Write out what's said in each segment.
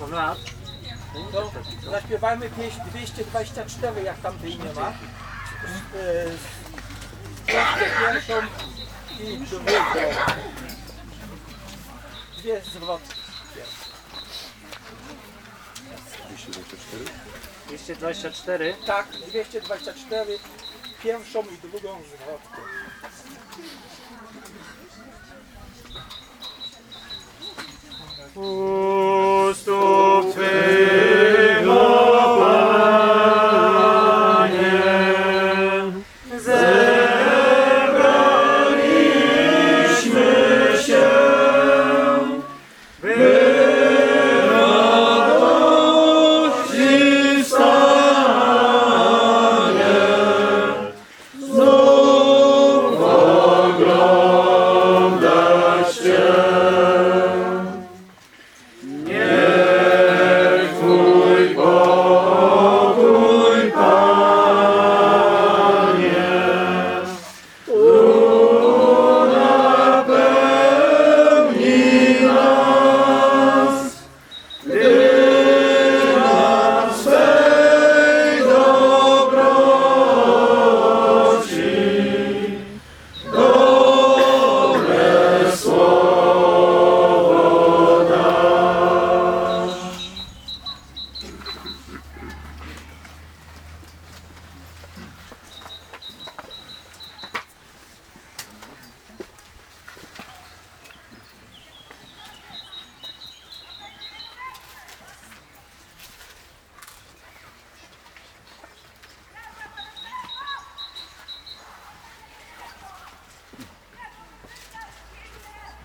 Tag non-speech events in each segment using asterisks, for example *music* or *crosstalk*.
Dobra. To zaśpiewajmy pieśń 224, jak tam tej nie ma. Yy, Pierwszą i drugą. Dwie zwrotki. 224. Tak, 224, pierwszą i drugą zwrotkę. Christus.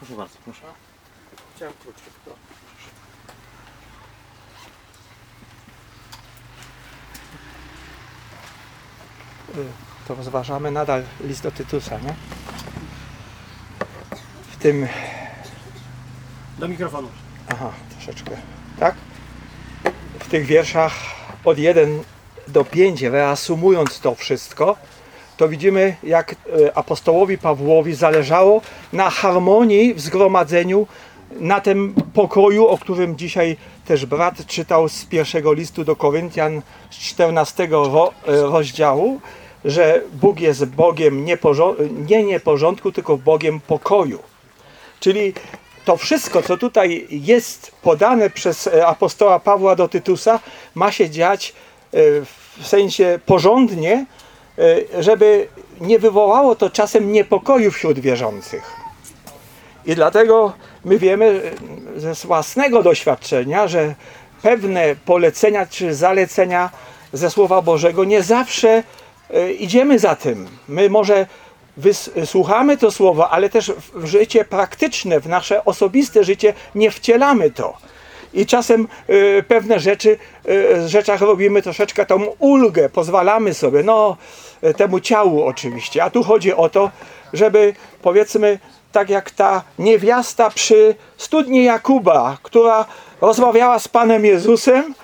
Proszę bardzo, proszę. Chciałem króciutko. To rozważamy nadal list do Tytusa, nie? W tym Do mikrofonu. Aha, troszeczkę. Tak? W tych wierszach od 1 do 5, reasumując to wszystko, to widzimy, jak e, apostołowi Pawłowi zależało na harmonii w zgromadzeniu, na tym pokoju, o którym dzisiaj też brat czytał z pierwszego listu do Koryntian z 14 ro, e, rozdziału, że Bóg jest Bogiem nie, nieporządku, tylko Bogiem pokoju. Czyli to wszystko, co tutaj jest podane przez e, apostoła Pawła do Tytusa, ma się dziać w sensie porządnie, żeby nie wywołało to czasem niepokoju wśród wierzących. I dlatego my wiemy e, ze własnego doświadczenia, że pewne polecenia czy zalecenia ze Słowa Bożego nie zawsze e, idziemy za tym. My może wysłuchamy to słowo, ale też w życie praktyczne, w nasze osobiste życie nie wcielamy to. I czasem y, pewne rzeczy, y, rzeczach robimy troszeczkę tą ulgę, pozwalamy sobie, no y, temu ciału oczywiście. A tu chodzi o to, żeby powiedzmy, tak jak ta niewiasta przy studni Jakuba, która rozmawiała z Panem Jezusem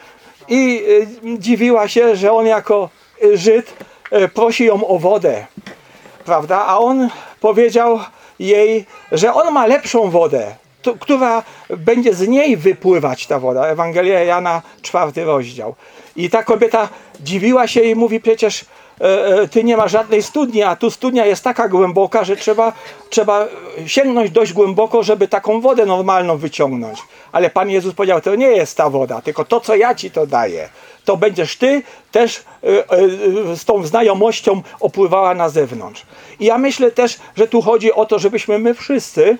i y, dziwiła się, że on jako Żyd y, prosi ją o wodę prawda? A on powiedział jej, że on ma lepszą wodę, to, która będzie z niej wypływać ta woda. Ewangelia Jana, czwarty rozdział. I ta kobieta dziwiła się i mówi przecież e, e, ty nie ma żadnej studni, a tu studnia jest taka głęboka, że trzeba, trzeba sięgnąć dość głęboko, żeby taką wodę normalną wyciągnąć. Ale Pan Jezus powiedział, to nie jest ta woda, tylko to, co ja ci to daję. To będziesz ty też e, z tą znajomością opływała na zewnątrz. I ja myślę też, że tu chodzi o to, żebyśmy my wszyscy,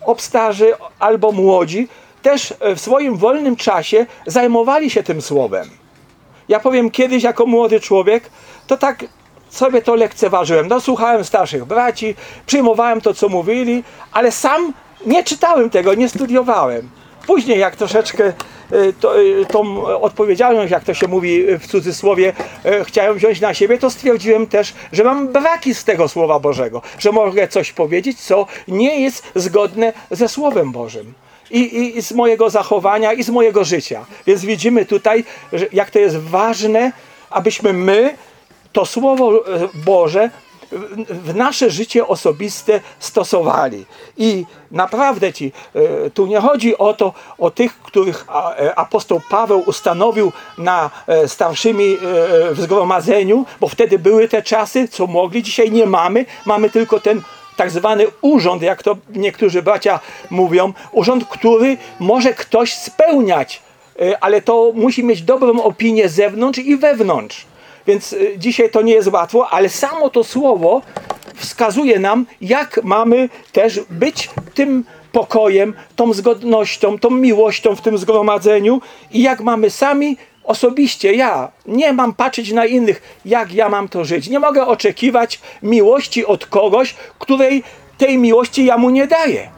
obstarzy albo młodzi, też e, w swoim wolnym czasie zajmowali się tym słowem. Ja powiem kiedyś jako młody człowiek, to tak sobie to lekceważyłem. No słuchałem starszych braci, przyjmowałem to, co mówili, ale sam nie czytałem tego, nie studiowałem. Później jak troszeczkę e, to, e, tą odpowiedzialność, jak to się mówi w cudzysłowie, chciałem wziąć na siebie, to stwierdziłem też, że mam braki z tego Słowa Bożego, że mogę coś powiedzieć, co nie jest zgodne ze Słowem Bożym i, i, z mojego zachowania, i z mojego życia. Więc widzimy tutaj, jak to jest ważne, abyśmy my to Słowo Boże w- nasze życie osobiste stosowali. I naprawdę ci, e, tu nie chodzi o to, o tych, których e, apostoł Paweł ustanowił na e, starszymi w zgromadzeniu, bo wtedy były te czasy, co mogli, dzisiaj nie mamy, mamy tylko ten tak zwany urząd, jak to niektórzy bracia mówią, urząd, który może ktoś spełniać, ale to musi mieć dobrą opinię zewnątrz i wewnątrz. Więc e, dzisiaj to nie jest łatwo, ale samo to słowo wskazuje nam, jak mamy też być tym pokojem, tą zgodnością, tą miłością w tym zgromadzeniu i jak mamy sami osobiście, ja nie mam patrzeć na innych, jak ja mam to żyć. Nie mogę oczekiwać miłości od kogoś, której tej miłości ja mu nie daję.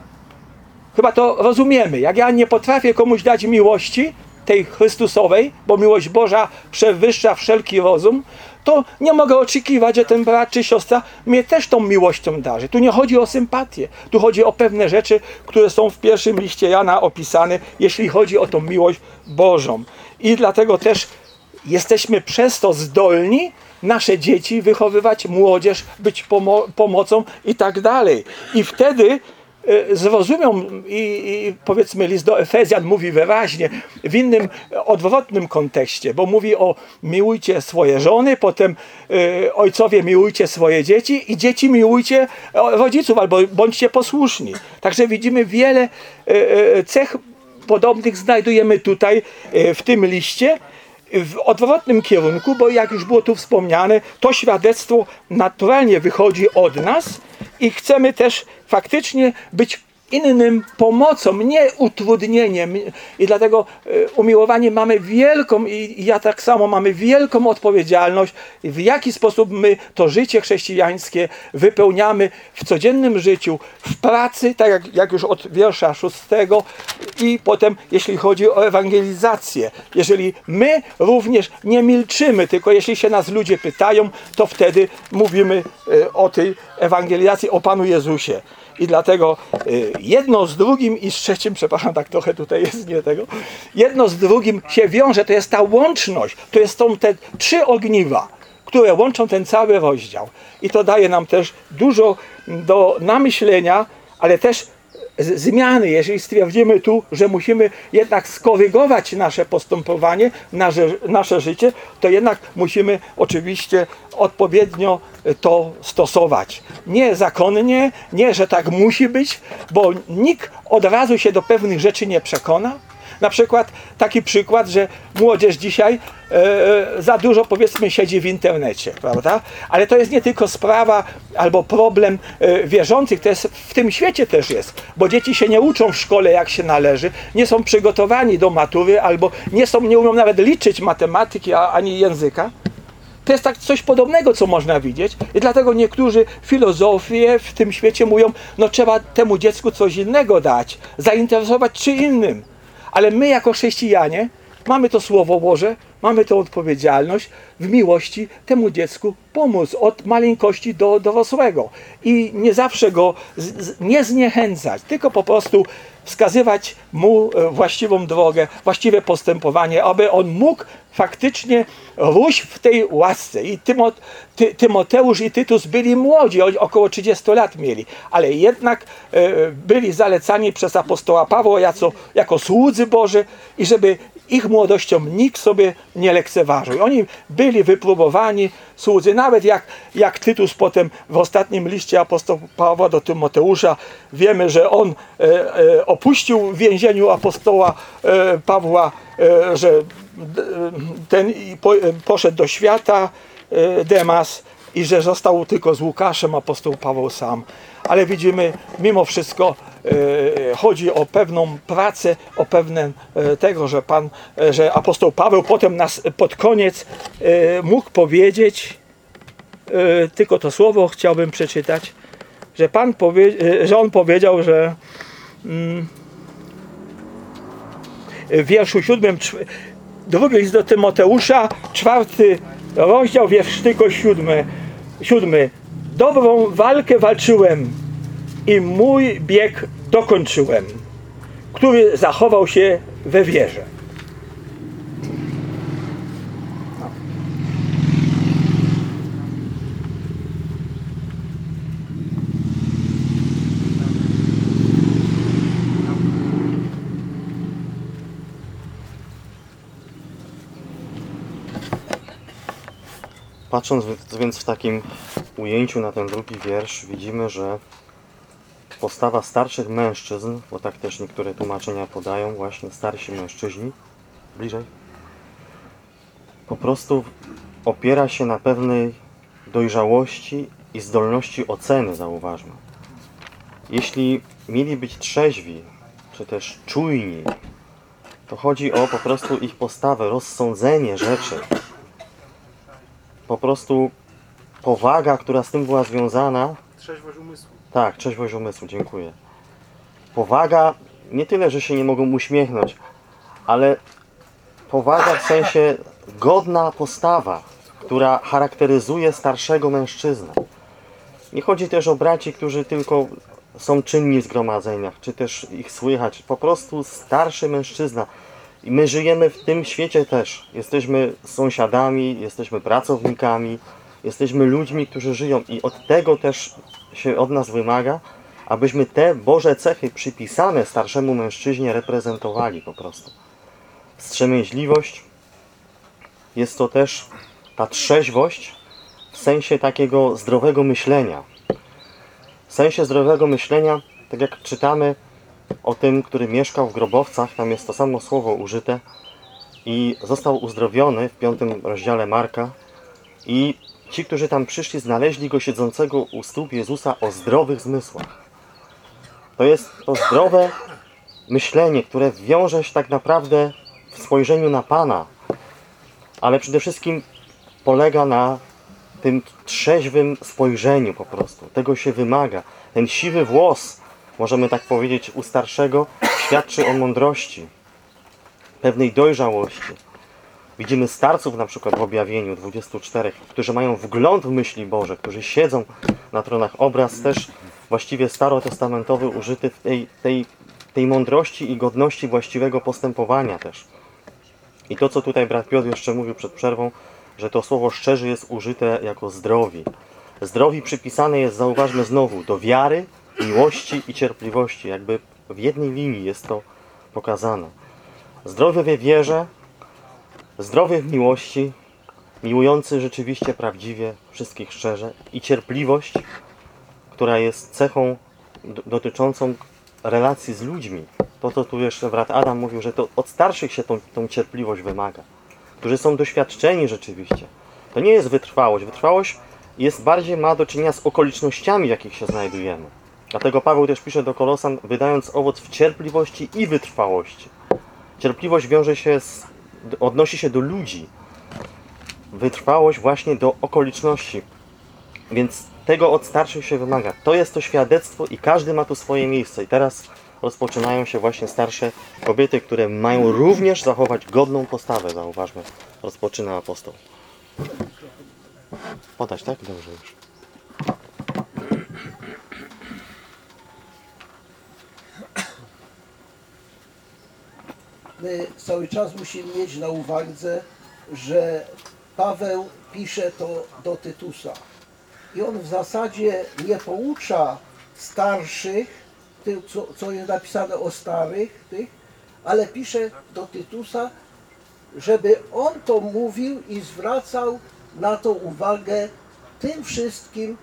Chyba to rozumiemy. Jak ja nie potrafię komuś dać miłości, tej Chrystusowej, bo miłość Boża przewyższa wszelki rozum, to nie mogę oczekiwać, że ten brat czy siostra mnie też tą miłością darzy. Tu nie chodzi o sympatię, tu chodzi o pewne rzeczy, które są w pierwszym liście Jana opisane, jeśli chodzi o tą miłość Bożą. I dlatego też jesteśmy przez to zdolni nasze dzieci wychowywać, młodzież, być pomo- pomocą i tak dalej. I wtedy zrozumią i, i powiedzmy list do Efezjan mówi wyraźnie w innym e, odwrotnym kontekście, bo mówi o miłujcie swoje żony, potem e, ojcowie miłujcie swoje dzieci i dzieci miłujcie e, rodziców albo bądźcie posłuszni. Także widzimy wiele e, e, cech podobnych znajdujemy tutaj e, w tym liście w odwrotnym kierunku, bo jak już było tu wspomniane, to świadectwo naturalnie wychodzi od nas i chcemy też faktycznie być innym pomocą, nie utrudnieniem. I dlatego e, umiłowanie mamy wielką, i ja tak samo mamy wielką odpowiedzialność, w jaki sposób my to życie chrześcijańskie wypełniamy w codziennym życiu, w pracy, tak jak, jak już od wiersza szóstego i potem jeśli chodzi o ewangelizację. Jeżeli my również nie milczymy, tylko jeśli się nas ludzie pytają, to wtedy mówimy e, o tej ewangelizacji, o Panu Jezusie. I dlatego y, jedno z drugim i z trzecim, przepraszam, tak trochę tutaj jest nie tego, jedno z drugim się wiąże, to jest ta łączność, to jest są te trzy ogniwa, które łączą ten cały rozdział. I to daje nam też dużo do namyślenia, ale też zmiany, jeżeli stwierdzimy tu, że musimy jednak skorygować nasze postępowanie, nasze, nasze życie, to jednak musimy oczywiście odpowiednio to stosować. Nie zakonnie, nie, że tak musi być, bo nikt od razu się do pewnych rzeczy nie przekona. Na przykład taki przykład, że młodzież dzisiaj e, e, za dużo powiedzmy siedzi w internecie, prawda? Ale to jest nie tylko sprawa albo problem e, wierzących, to jest w tym świecie też jest, bo dzieci się nie uczą w szkole jak się należy, nie są przygotowani do matury albo nie są, nie umią nawet liczyć matematyki a, ani języka. To jest tak coś podobnego, co można widzieć. I dlatego niektórzy filozofie w tym świecie mówią, no trzeba temu dziecku coś innego dać, zainteresować czy innym. Ale my jako chrześcijanie mamy to Słowo Boże, mamy tą odpowiedzialność, w miłości temu dziecku pomóc od maleńkości do dorosłego i nie zawsze go nie zniechęcać, tylko po prostu wskazywać mu e, właściwą drogę, właściwe postępowanie, aby on mógł faktycznie rósł w tej łasce. I Tymo, Ty, Tymoteusz i Tytus byli młodzi, około 30 lat mieli, ale jednak e, byli zalecani przez apostoła Pawła jako, jako słudzy Boży i żeby ich młodością nikt sobie nie lekceważył. Oni byli wypróbowani słudzy, nawet jak, jak Tytus potem w ostatnim liście apostoła Pawła do Tymoteusza, wiemy, że on e, e, opuścił w więzieniu apostoła e, Pawła, e, że d- ten po, poszedł do świata e, Demas i że został tylko z Łukaszem apostoł Paweł sam. Ale widzimy, mimo wszystko e, chodzi o pewną pracę, o pewne e, tego, że Pan, e, że apostoł Paweł potem nas pod koniec e, mógł powiedzieć, e, tylko to słowo chciałbym przeczytać, że Pan powie, e, że on powiedział, że mm, w wierszu siódmym, drugi list do Tymoteusza, czwarty rozdział, wiersz tylko siódmy, siódmy. Dobrą walkę walczyłem i mój bieg dokończyłem, który zachował się we wierze. Patrząc więc w takim ujęciu na ten drugi wiersz, widzimy, że postawa starszych mężczyzn, bo tak też niektóre tłumaczenia podają, właśnie starsi mężczyźni, bliżej, po prostu opiera się na pewnej dojrzałości i zdolności oceny, zauważmy. Jeśli mieli być trzeźwi, czy też czujni, to chodzi o po prostu ich postawę, rozsądzenie rzeczy, po prostu powaga, która z tym była związana. Trzeźwość umysłu. Tak, trzeźwość umysłu, dziękuję. Powaga nie tyle, że się nie mogą uśmiechnąć, ale powaga w sensie godna postawa, która charakteryzuje starszego mężczyznę. Nie chodzi też o braci, którzy tylko są czynni w zgromadzeniach, czy też ich słychać. Po prostu starszy mężczyzna. I my żyjemy w tym świecie też. Jesteśmy sąsiadami, jesteśmy pracownikami, jesteśmy ludźmi, którzy żyją i od tego też się od nas wymaga, abyśmy te Boże cechy przypisane starszemu mężczyźnie reprezentowali po prostu. Wstrzemięźliwość jest to też ta trzeźwość w sensie takiego zdrowego myślenia. W sensie zdrowego myślenia, tak jak czytamy o tym, który mieszkał w grobowcach, tam jest to samo słowo użyte i został uzdrowiony w piątym rozdziale Marka i ci, którzy tam przyszli, znaleźli go siedzącego u stóp Jezusa o zdrowych zmysłach. To jest to zdrowe myślenie, które wiąże się tak naprawdę w spojrzeniu na Pana, ale przede wszystkim polega na tym trzeźwym spojrzeniu po prostu. Tego się wymaga. Ten siwy włos, możemy tak powiedzieć, u starszego świadczy o mądrości, pewnej dojrzałości. Widzimy starców na przykład w objawieniu 24, którzy mają wgląd w myśli Boże, którzy siedzą na tronach. Obraz też właściwie starotestamentowy użyty w tej, tej, tej mądrości i godności właściwego postępowania też. I to, co tutaj brat Piotr jeszcze mówił przed przerwą, że to słowo szczerzy jest użyte jako zdrowi. Zdrowi przypisane jest, zauważmy znowu, do wiary, miłości i cierpliwości. Jakby w jednej linii jest to pokazane. Zdrowy we wierze, zdrowy w miłości, miłujący rzeczywiście prawdziwie wszystkich szczerze i cierpliwość, która jest cechą dotyczącą relacji z ludźmi. To, co tu jeszcze brat Adam mówił, że to od starszych się tą, tą cierpliwość wymaga, którzy są doświadczeni rzeczywiście. To nie jest wytrwałość. Wytrwałość jest bardziej ma do czynienia z okolicznościami, w jakich się znajdujemy. Dlatego Paweł też pisze do Kolosan, wydając owoc w cierpliwości i wytrwałości. Cierpliwość wiąże się z, odnosi się do ludzi. Wytrwałość właśnie do okoliczności. Więc tego od starszych się wymaga. To jest to świadectwo i każdy ma tu swoje miejsce. I teraz rozpoczynają się właśnie starsze kobiety, które mają również zachować godną postawę, zauważmy, rozpoczyna apostoł. Podać, tak? Dobrze już. Cały czas musimy mieć na uwadze, że Paweł pisze to do Tytusa. I on w zasadzie nie poucza starszych, tych, co, co jest napisane o starych, tych, ale pisze do Tytusa, żeby on to mówił i zwracał na to uwagę tym wszystkim,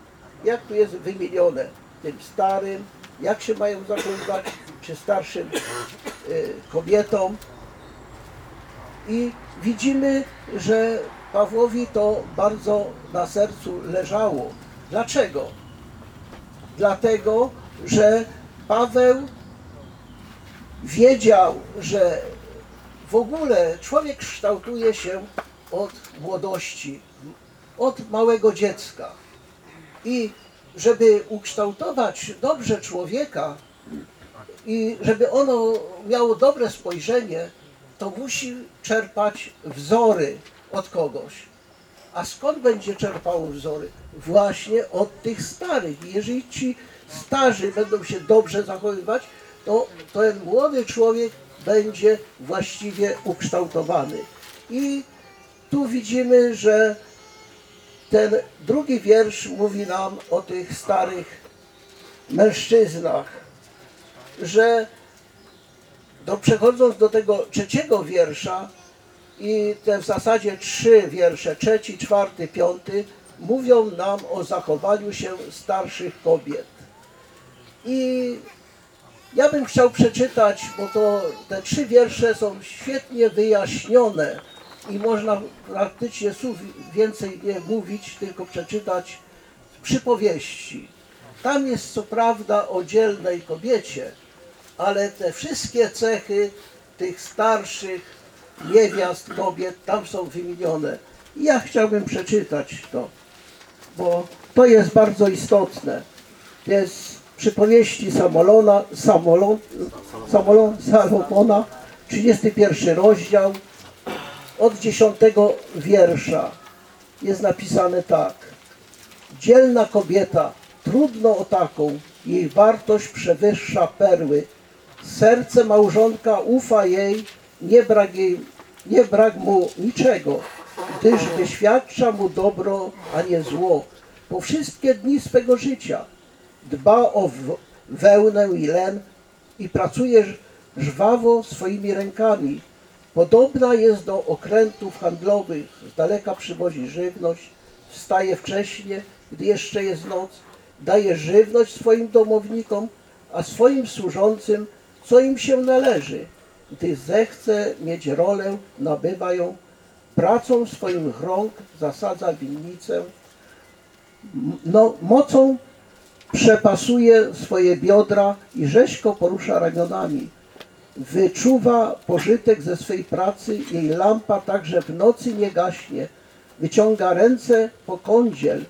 jak tu jest wymienione, tym starym, jak się mają zachowywać, czy starszym y, kobietom. I widzimy, że Pawłowi to bardzo na sercu leżało. Dlaczego? Dlatego, że Paweł wiedział, że w ogóle człowiek kształtuje się od młodości, od małego dziecka. I żeby ukształtować dobrze człowieka i żeby ono miało dobre spojrzenie, to musi czerpać wzory od kogoś. A skąd będzie czerpało wzory? Właśnie od tych starych. Jeżeli ci starzy będą się dobrze zachowywać, to ten młody człowiek będzie właściwie ukształtowany. I tu widzimy, że ten drugi wiersz mówi nam o tych starych mężczyznach, że do, przechodząc do tego trzeciego wiersza i te w zasadzie trzy wiersze, trzeci, czwarty, piąty, mówią nam o zachowaniu się starszych kobiet. I ja bym chciał przeczytać, bo to te trzy wiersze są świetnie wyjaśnione i można praktycznie słów więcej nie mówić, tylko przeczytać przypowieści. Tam jest co prawda o dzielnej kobiecie, ale te wszystkie cechy tych starszych niewiast kobiet tam są wymienione. Ja chciałbym przeczytać to, bo to jest bardzo istotne. To jest przypowieści Samolona, Samolon, Samolon, Salomona, 31 rozdział, od 10 wiersza jest napisane tak. Dzielna kobieta, trudno o taką, jej wartość przewyższa perły. Serce małżonka ufa jej, nie brak, jej, nie brak mu niczego, gdyż wyświadcza mu dobro, a nie zło. Po wszystkie dni swego życia dba o wełnę i len i pracuje żwawo swoimi rękami. Podobna jest do okrętów handlowych, z daleka przywozi żywność, wstaje wcześnie, gdy jeszcze jest noc, daje żywność swoim domownikom, a swoim służącym, co im się należy. Gdy zechce mieć rolę, nabywa ją, pracą swoich rąk zasadza winnicę, no, mocą przepasuje swoje biodra i rzeźko porusza ramionami. Wyczuwa pożytek ze swej pracy, jej lampa także w nocy nie gaśnie. Wyciąga ręce po kądziel,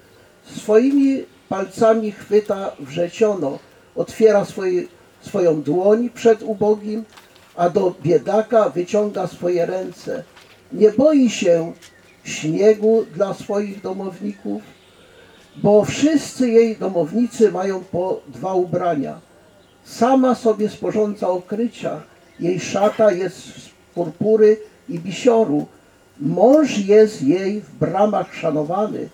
swoimi palcami chwyta wrzeciono, otwiera swoje, swoją dłoń przed ubogim, a do biedaka wyciąga swoje ręce. Nie boi się śniegu dla swoich domowników, bo wszyscy jej domownicy mają po dwa ubrania. Sama sobie sporządza okrycia, jej szata jest z purpury i bisioru. Mąż jest jej w bramach szanowany,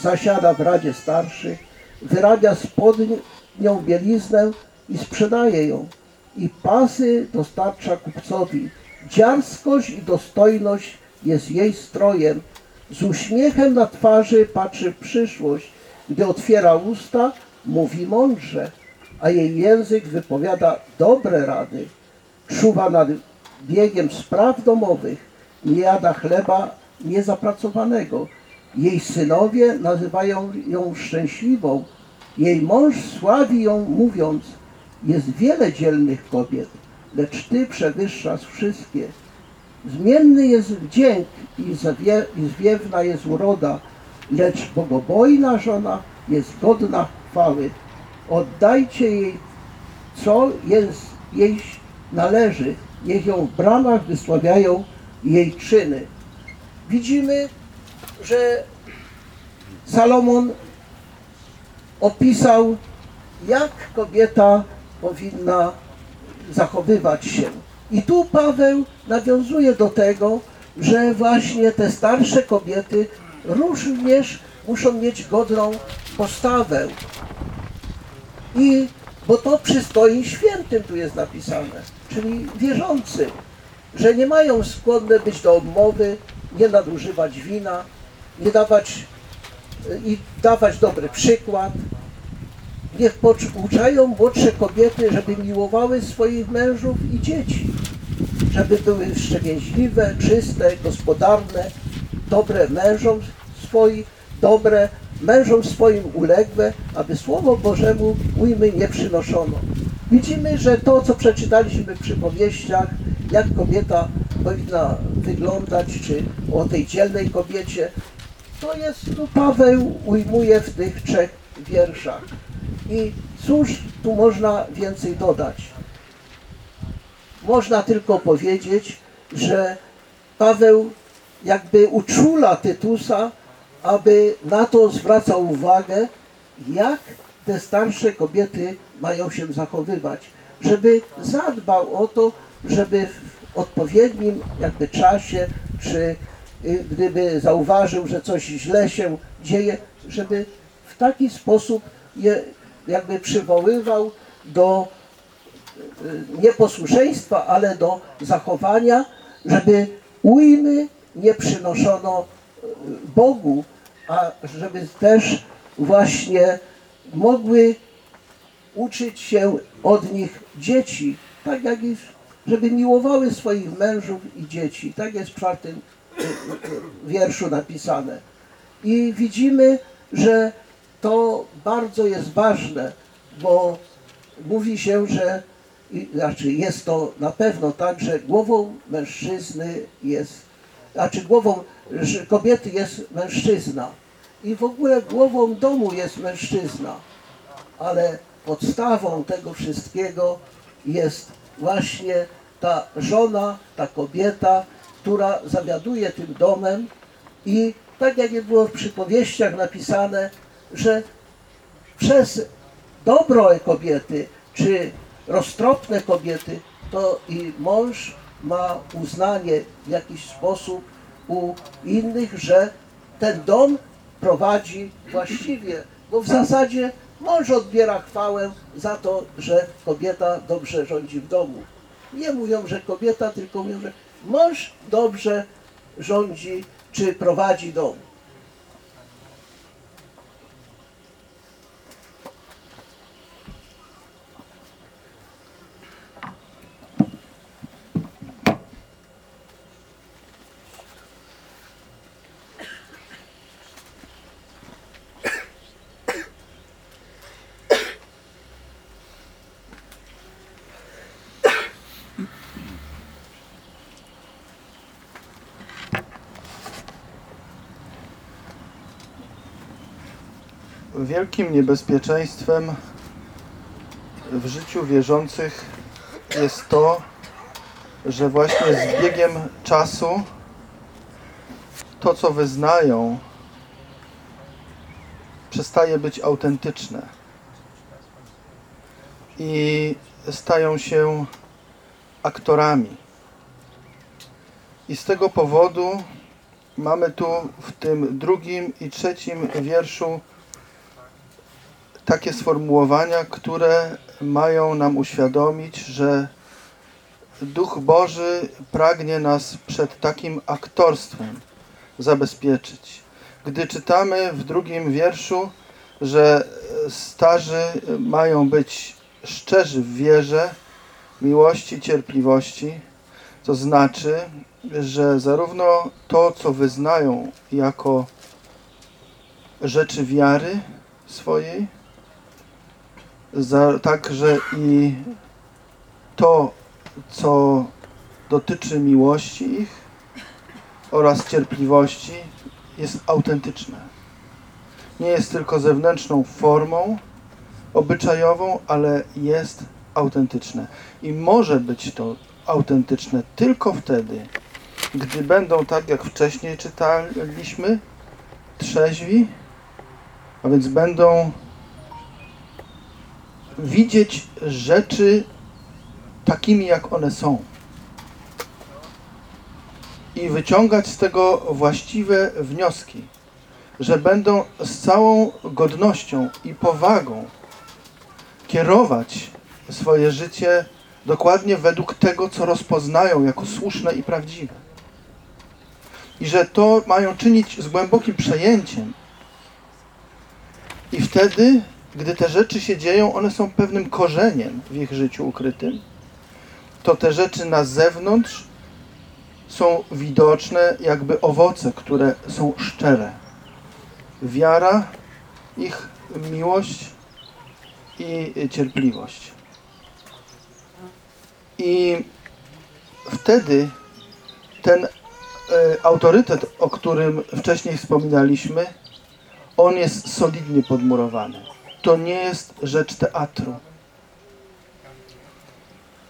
zasiada w Radzie Starszych, wyrabia spodnią bieliznę i sprzedaje ją. I pasy dostarcza kupcowi. Dziarskość i dostojność jest jej strojem. Z uśmiechem na twarzy patrzy w przyszłość. Gdy otwiera usta, mówi mądrze, a jej język wypowiada dobre rady. Czuwa nad biegiem spraw domowych, nie jada chleba niezapracowanego. Jej synowie nazywają ją szczęśliwą. Jej mąż sławi ją, mówiąc, jest wiele dzielnych kobiet, lecz ty przewyższasz wszystkie. Zmienny jest wdzięk i, i zwiewna jest uroda, lecz bogobojna żona jest godna chwały. Oddajcie jej, co jest, jej należy. Niech ją w bramach wysławiają jej czyny. Widzimy, że Salomon opisał, jak kobieta powinna zachowywać się. I tu Paweł nawiązuje do tego, że właśnie te starsze kobiety również muszą mieć godną postawę. I bo to przystoi świętym, tu jest napisane, czyli wierzącym, że nie mają skłonne być do odmowy, nie nadużywać wina, nie dawać i dawać dobry przykład. Niech pouczają młodsze kobiety, żeby miłowały swoich mężów i dzieci, żeby były wstrzemięźliwe, czyste, gospodarne, dobre mężom swoim, dobre mężom swoim uległe, aby Słowo Bożemu ujmy nie przynoszono. Widzimy, że to, co przeczytaliśmy przy powieściach, jak kobieta powinna wyglądać, czy o tej dzielnej kobiecie, to jest tu Paweł ujmuje w tych trzech wierszach. I cóż tu można więcej dodać? Można tylko powiedzieć, że Paweł jakby uczula Tytusa, aby na to zwracał uwagę, jak te starsze kobiety mają się zachowywać, żeby zadbał o to, żeby w odpowiednim jakby czasie, czy y, gdyby zauważył, że coś źle się dzieje, żeby w taki sposób je jakby przywoływał do y, nieposłuszeństwa, ale do zachowania, żeby ujmy nie przynoszono y, Bogu, a żeby też właśnie mogły uczyć się od nich dzieci, tak jak i żeby miłowały swoich mężów i dzieci. Tak jest w czwartym y, wierszu napisane. I widzimy, że to bardzo jest ważne, bo mówi się, że znaczy jest to na pewno tak, że głową mężczyzny jest, znaczy głową kobiety jest mężczyzna i w ogóle głową domu jest mężczyzna, ale podstawą tego wszystkiego jest właśnie ta żona, ta kobieta, która zawiaduje tym domem i tak jak było w przypowieściach napisane, że przez dobro kobiety, czy roztropne kobiety, to i mąż ma uznanie w jakiś sposób u innych, że ten dom prowadzi właściwie, bo w zasadzie mąż odbiera chwałę za to, że kobieta dobrze rządzi w domu. Nie mówią, że kobieta, tylko mówią, że mąż dobrze rządzi czy prowadzi dom. Wielkim niebezpieczeństwem w życiu wierzących jest to, że właśnie z biegiem czasu to, co wyznają, przestaje być autentyczne i stają się aktorami. I z tego powodu mamy tu w tym drugim i trzecim wierszu takie sformułowania, które mają nam uświadomić, że Duch Boży pragnie nas przed takim aktorstwem zabezpieczyć. Gdy czytamy w drugim wierszu, że starzy mają być szczerzy w wierze, miłości, cierpliwości, to znaczy, że zarówno to, co wyznają jako rzeczy wiary swojej, za, także i to, co dotyczy miłości ich oraz cierpliwości, jest autentyczne. Nie jest tylko zewnętrzną formą obyczajową, ale jest autentyczne. I może być to autentyczne tylko wtedy, gdy będą, tak jak wcześniej czytaliśmy, trzeźwi, a więc będą widzieć rzeczy takimi, jak one są. I wyciągać z tego właściwe wnioski, że będą z całą godnością i powagą kierować swoje życie dokładnie według tego, co rozpoznają jako słuszne i prawdziwe. I że to mają czynić z głębokim przejęciem. I wtedy, gdy te rzeczy się dzieją, one są pewnym korzeniem w ich życiu ukrytym, to te rzeczy na zewnątrz są widoczne jakby owoce, które są szczere. Wiara, ich miłość i cierpliwość. I wtedy ten e, autorytet, o którym wcześniej wspominaliśmy, on jest solidnie podmurowany. To nie jest rzecz teatru.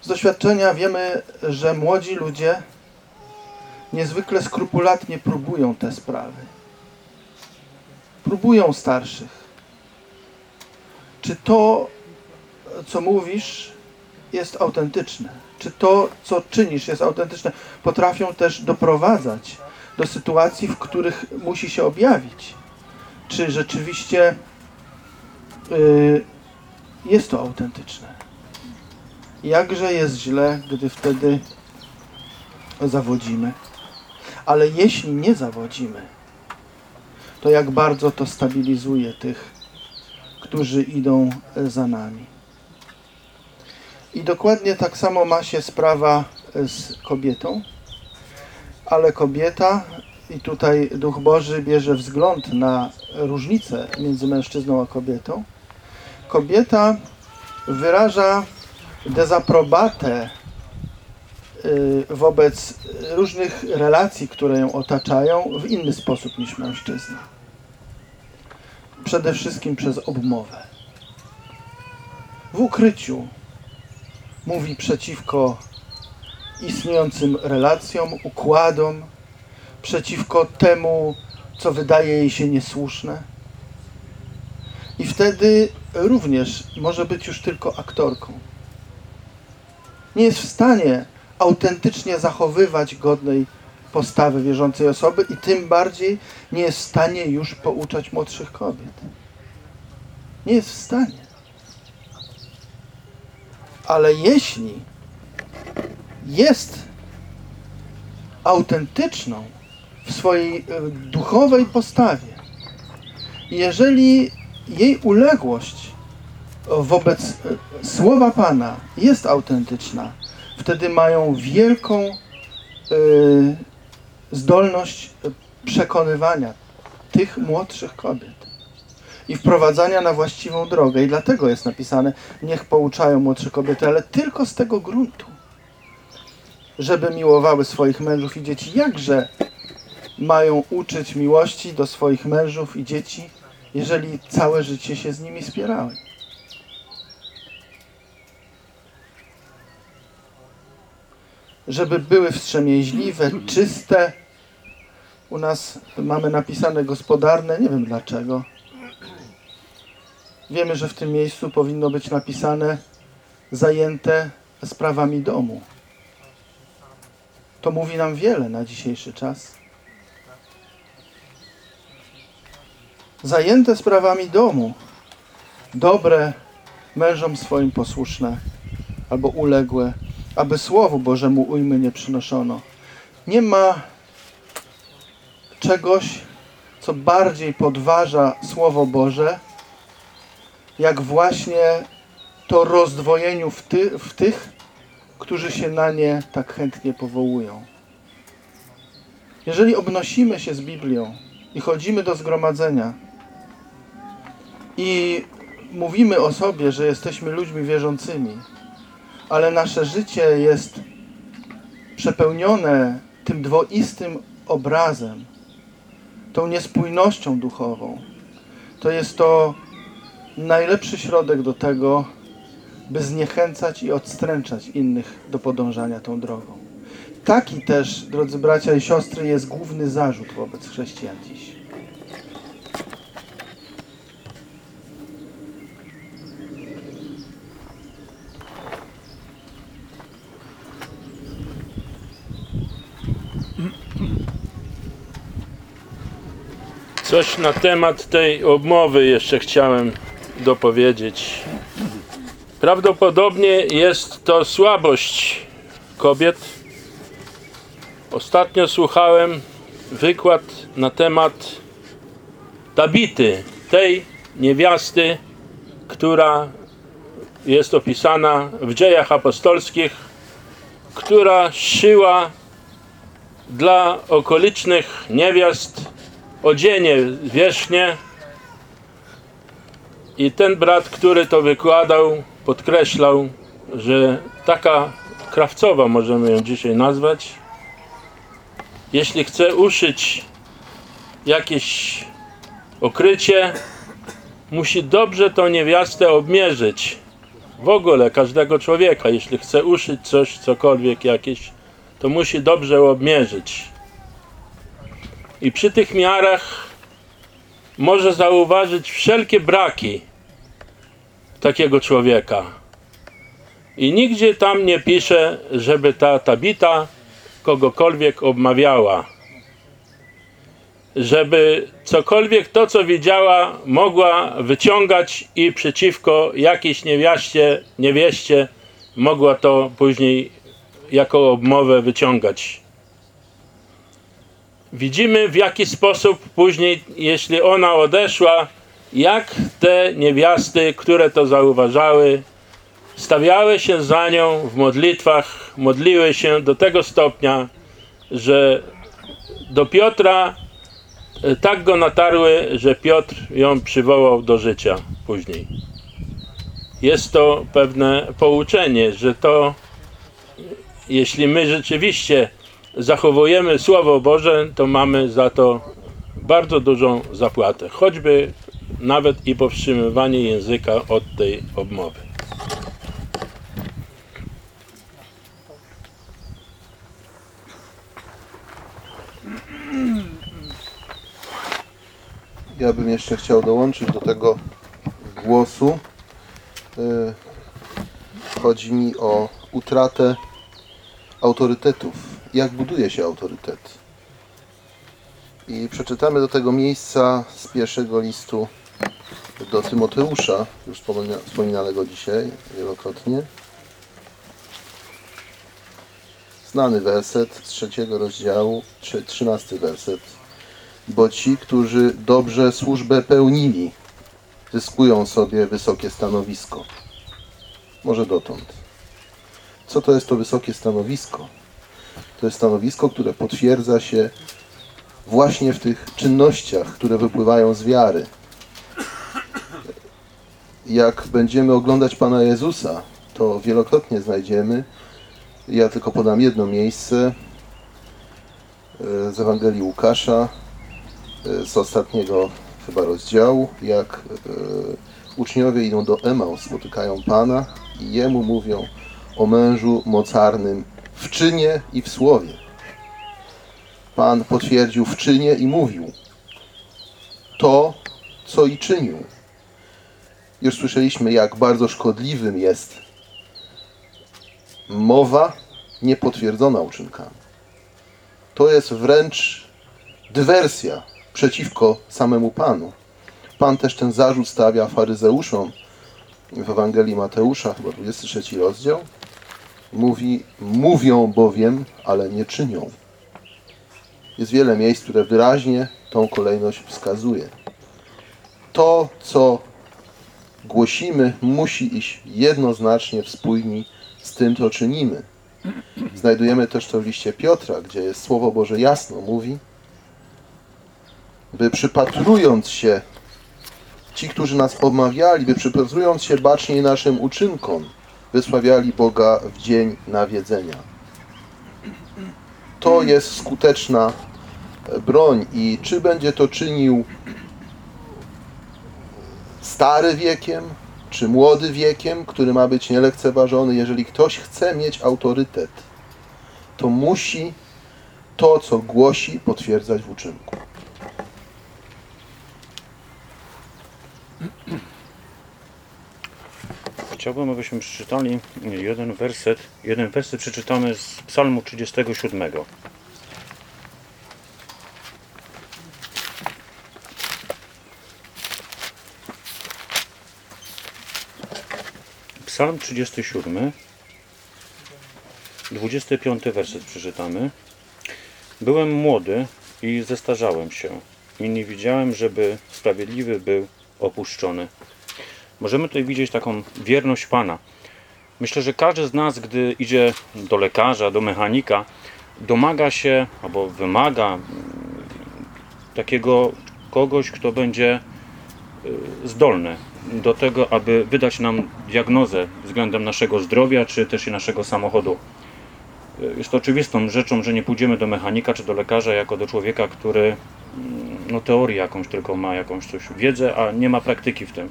Z doświadczenia wiemy, że młodzi ludzie niezwykle skrupulatnie próbują te sprawy. Próbują starszych. Czy to, co mówisz, jest autentyczne? Czy to, co czynisz, jest autentyczne? Potrafią też doprowadzać do sytuacji, w których musi się objawić. Czy rzeczywiście jest to autentyczne? Jakże jest źle, gdy wtedy zawodzimy. Ale jeśli nie zawodzimy, to jak bardzo to stabilizuje tych, którzy idą za nami. I dokładnie tak samo ma się sprawa z kobietą, ale kobieta, i tutaj Duch Boży bierze wzgląd na różnicę między mężczyzną a kobietą, kobieta wyraża dezaprobatę y, wobec różnych relacji, które ją otaczają w inny sposób niż mężczyzna. Przede wszystkim przez obmowę. W ukryciu mówi przeciwko istniejącym relacjom, układom, przeciwko temu, co wydaje jej się niesłuszne. I wtedy również może być już tylko aktorką. Nie jest w stanie autentycznie zachowywać godnej postawy wierzącej osoby i tym bardziej nie jest w stanie już pouczać młodszych kobiet. Nie jest w stanie. Ale jeśli jest autentyczną w swojej e, duchowej postawie, jeżeli jej uległość wobec e, słowa Pana jest autentyczna, wtedy mają wielką e, zdolność przekonywania tych młodszych kobiet i wprowadzania na właściwą drogę. I dlatego jest napisane, niech pouczają młodsze kobiety, ale tylko z tego gruntu, żeby miłowały swoich mężów i dzieci. Jakże mają uczyć miłości do swoich mężów i dzieci, jeżeli całe życie się z nimi spierały? Żeby były wstrzemięźliwe, czyste. U nas mamy napisane gospodarne, nie wiem dlaczego. Wiemy, że w tym miejscu powinno być napisane zajęte sprawami domu. To mówi nam wiele na dzisiejszy czas. Zajęte sprawami domu, dobre, mężom swoim posłuszne albo uległe, aby Słowu Bożemu ujmy nie przynoszono. Nie ma czegoś, co bardziej podważa Słowo Boże, jak właśnie to rozdwojeniu w, ty, w tych, którzy się na nie tak chętnie powołują. Jeżeli obnosimy się z Biblią i chodzimy do zgromadzenia i mówimy o sobie, że jesteśmy ludźmi wierzącymi, ale nasze życie jest przepełnione tym dwoistym obrazem, tą niespójnością duchową, to jest to najlepszy środek do tego, by zniechęcać i odstręczać innych do podążania tą drogą. Taki też, drodzy bracia i siostry, jest główny zarzut wobec chrześcijan dziś. Coś na temat tej obmowy jeszcze chciałem dopowiedzieć. Prawdopodobnie jest to słabość kobiet. Ostatnio słuchałem wykład na temat Tabity, tej niewiasty, która jest opisana w dziejach apostolskich, która szyła dla okolicznych niewiast odzienie wierzchnie i ten brat, który to wykładał, podkreślał, że taka krawcowa możemy ją dzisiaj nazwać, jeśli chce uszyć jakieś okrycie, musi dobrze tą niewiastę obmierzyć. W ogóle każdego człowieka, jeśli chce uszyć coś, cokolwiek jakieś, to musi dobrze obmierzyć. I przy tych miarach może zauważyć wszelkie braki takiego człowieka. I nigdzie tam nie pisze, żeby ta tabita kogokolwiek obmawiała. Żeby cokolwiek to, co widziała, mogła wyciągać i przeciwko jakiejś niewiaście, niewieście mogła to później jako obmowę wyciągać. Widzimy w jaki sposób później, jeśli ona odeszła, jak te niewiasty, które to zauważały, stawiały się za nią w modlitwach, modliły się do tego stopnia, że do Piotra e, tak go natarły, że Piotr ją przywołał do życia później. Jest to pewne pouczenie, że to jeśli my rzeczywiście zachowujemy Słowo Boże, to mamy za to bardzo dużą zapłatę. Choćby nawet i powstrzymywanie języka od tej obmowy. Ja bym jeszcze chciał dołączyć do tego głosu. Y, Chodzi mi o utratę autorytetów. Jak buduje się autorytet? I przeczytamy do tego miejsca z pierwszego listu do Tymoteusza, już wspomina- wspominanego dzisiaj wielokrotnie. Znany werset z trzeciego rozdziału, trzy- trzynasty werset bo ci, którzy dobrze służbę pełnili, zyskują sobie wysokie stanowisko. Może dotąd. Co to jest to wysokie stanowisko? To jest stanowisko, które potwierdza się właśnie w tych czynnościach, które wypływają z wiary. Jak będziemy oglądać Pana Jezusa, to wielokrotnie znajdziemy, ja tylko podam jedno miejsce e, z Ewangelii Łukasza, e, z ostatniego chyba rozdziału, jak e, uczniowie idą do Emaus, spotykają Pana i Jemu mówią o mężu mocarnym w czynie i w słowie. Pan potwierdził w czynie i mówił to, co i czynił. Już słyszeliśmy, jak bardzo szkodliwym jest mowa niepotwierdzona uczynkami. To jest wręcz dywersja przeciwko samemu Panu. Pan też ten zarzut stawia faryzeuszom w Ewangelii Mateusza, chyba 23 rozdział. Mówi, mówią bowiem, ale nie czynią. Jest wiele miejsc, które wyraźnie tą kolejność wskazuje. To, co głosimy, musi iść jednoznacznie w spójni z tym, co czynimy. Znajdujemy też to w liście Piotra, gdzie jest Słowo Boże jasno mówi, by przypatrując się, ci, którzy nas omawiali, by przypatrując się baczniej naszym uczynkom, wysławiali Boga w dzień nawiedzenia. To jest skuteczna e, broń i czy będzie to czynił stary wiekiem, czy młody wiekiem, który ma być nielekceważony, jeżeli ktoś chce mieć autorytet, to musi to, co głosi, potwierdzać w uczynku. Chciałbym, abyśmy przeczytali jeden werset. Jeden werset przeczytamy z Psalmu 37. Psalm 37, 25 werset przeczytamy. Byłem młody i zestarzałem się i nie widziałem, żeby sprawiedliwy był opuszczony Możemy tutaj widzieć taką wierność Pana. Myślę, że każdy z nas, gdy idzie do lekarza, do mechanika, domaga się albo wymaga mm, takiego kogoś, kto będzie y, zdolny do tego, aby wydać nam diagnozę względem naszego zdrowia, czy też i naszego samochodu. Y, Jest to oczywistą rzeczą, że nie pójdziemy do mechanika czy do lekarza jako do człowieka, który mm, no, teorię jakąś tylko ma, jakąś coś wiedzę, a nie ma praktyki w tym.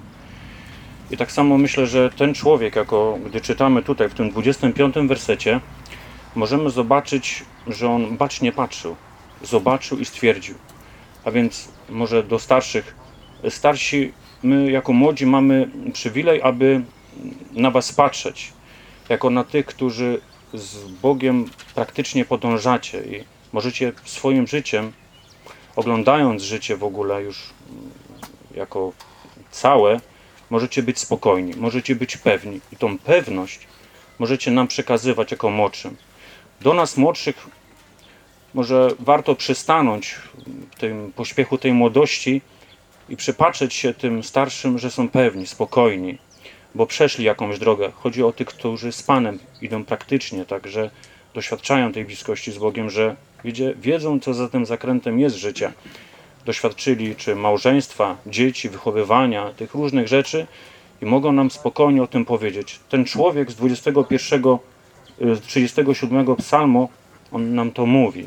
I tak samo myślę, że ten człowiek, jako gdy czytamy tutaj w tym 25 wersecie, możemy zobaczyć, że on bacznie patrzył, zobaczył i stwierdził. A więc może do starszych, starsi, my jako młodzi mamy przywilej, aby na Was patrzeć, jako na tych, którzy z Bogiem praktycznie podążacie i możecie swoim życiem, oglądając życie w ogóle już jako całe, możecie być spokojni, możecie być pewni i tą pewność możecie nam przekazywać jako młodszym. Do nas młodszych może warto przystanąć w tym pośpiechu tej młodości i przypatrzeć się tym starszym, że są pewni, spokojni, bo przeszli jakąś drogę. Chodzi o tych, którzy z Panem idą praktycznie, także doświadczają tej bliskości z Bogiem, że wiedzą, co za tym zakrętem jest życia. Doświadczyli czy małżeństwa, dzieci, wychowywania, tych różnych rzeczy i mogą nam spokojnie o tym powiedzieć. Ten człowiek z 21, y, 37 psalmu, on nam to mówi.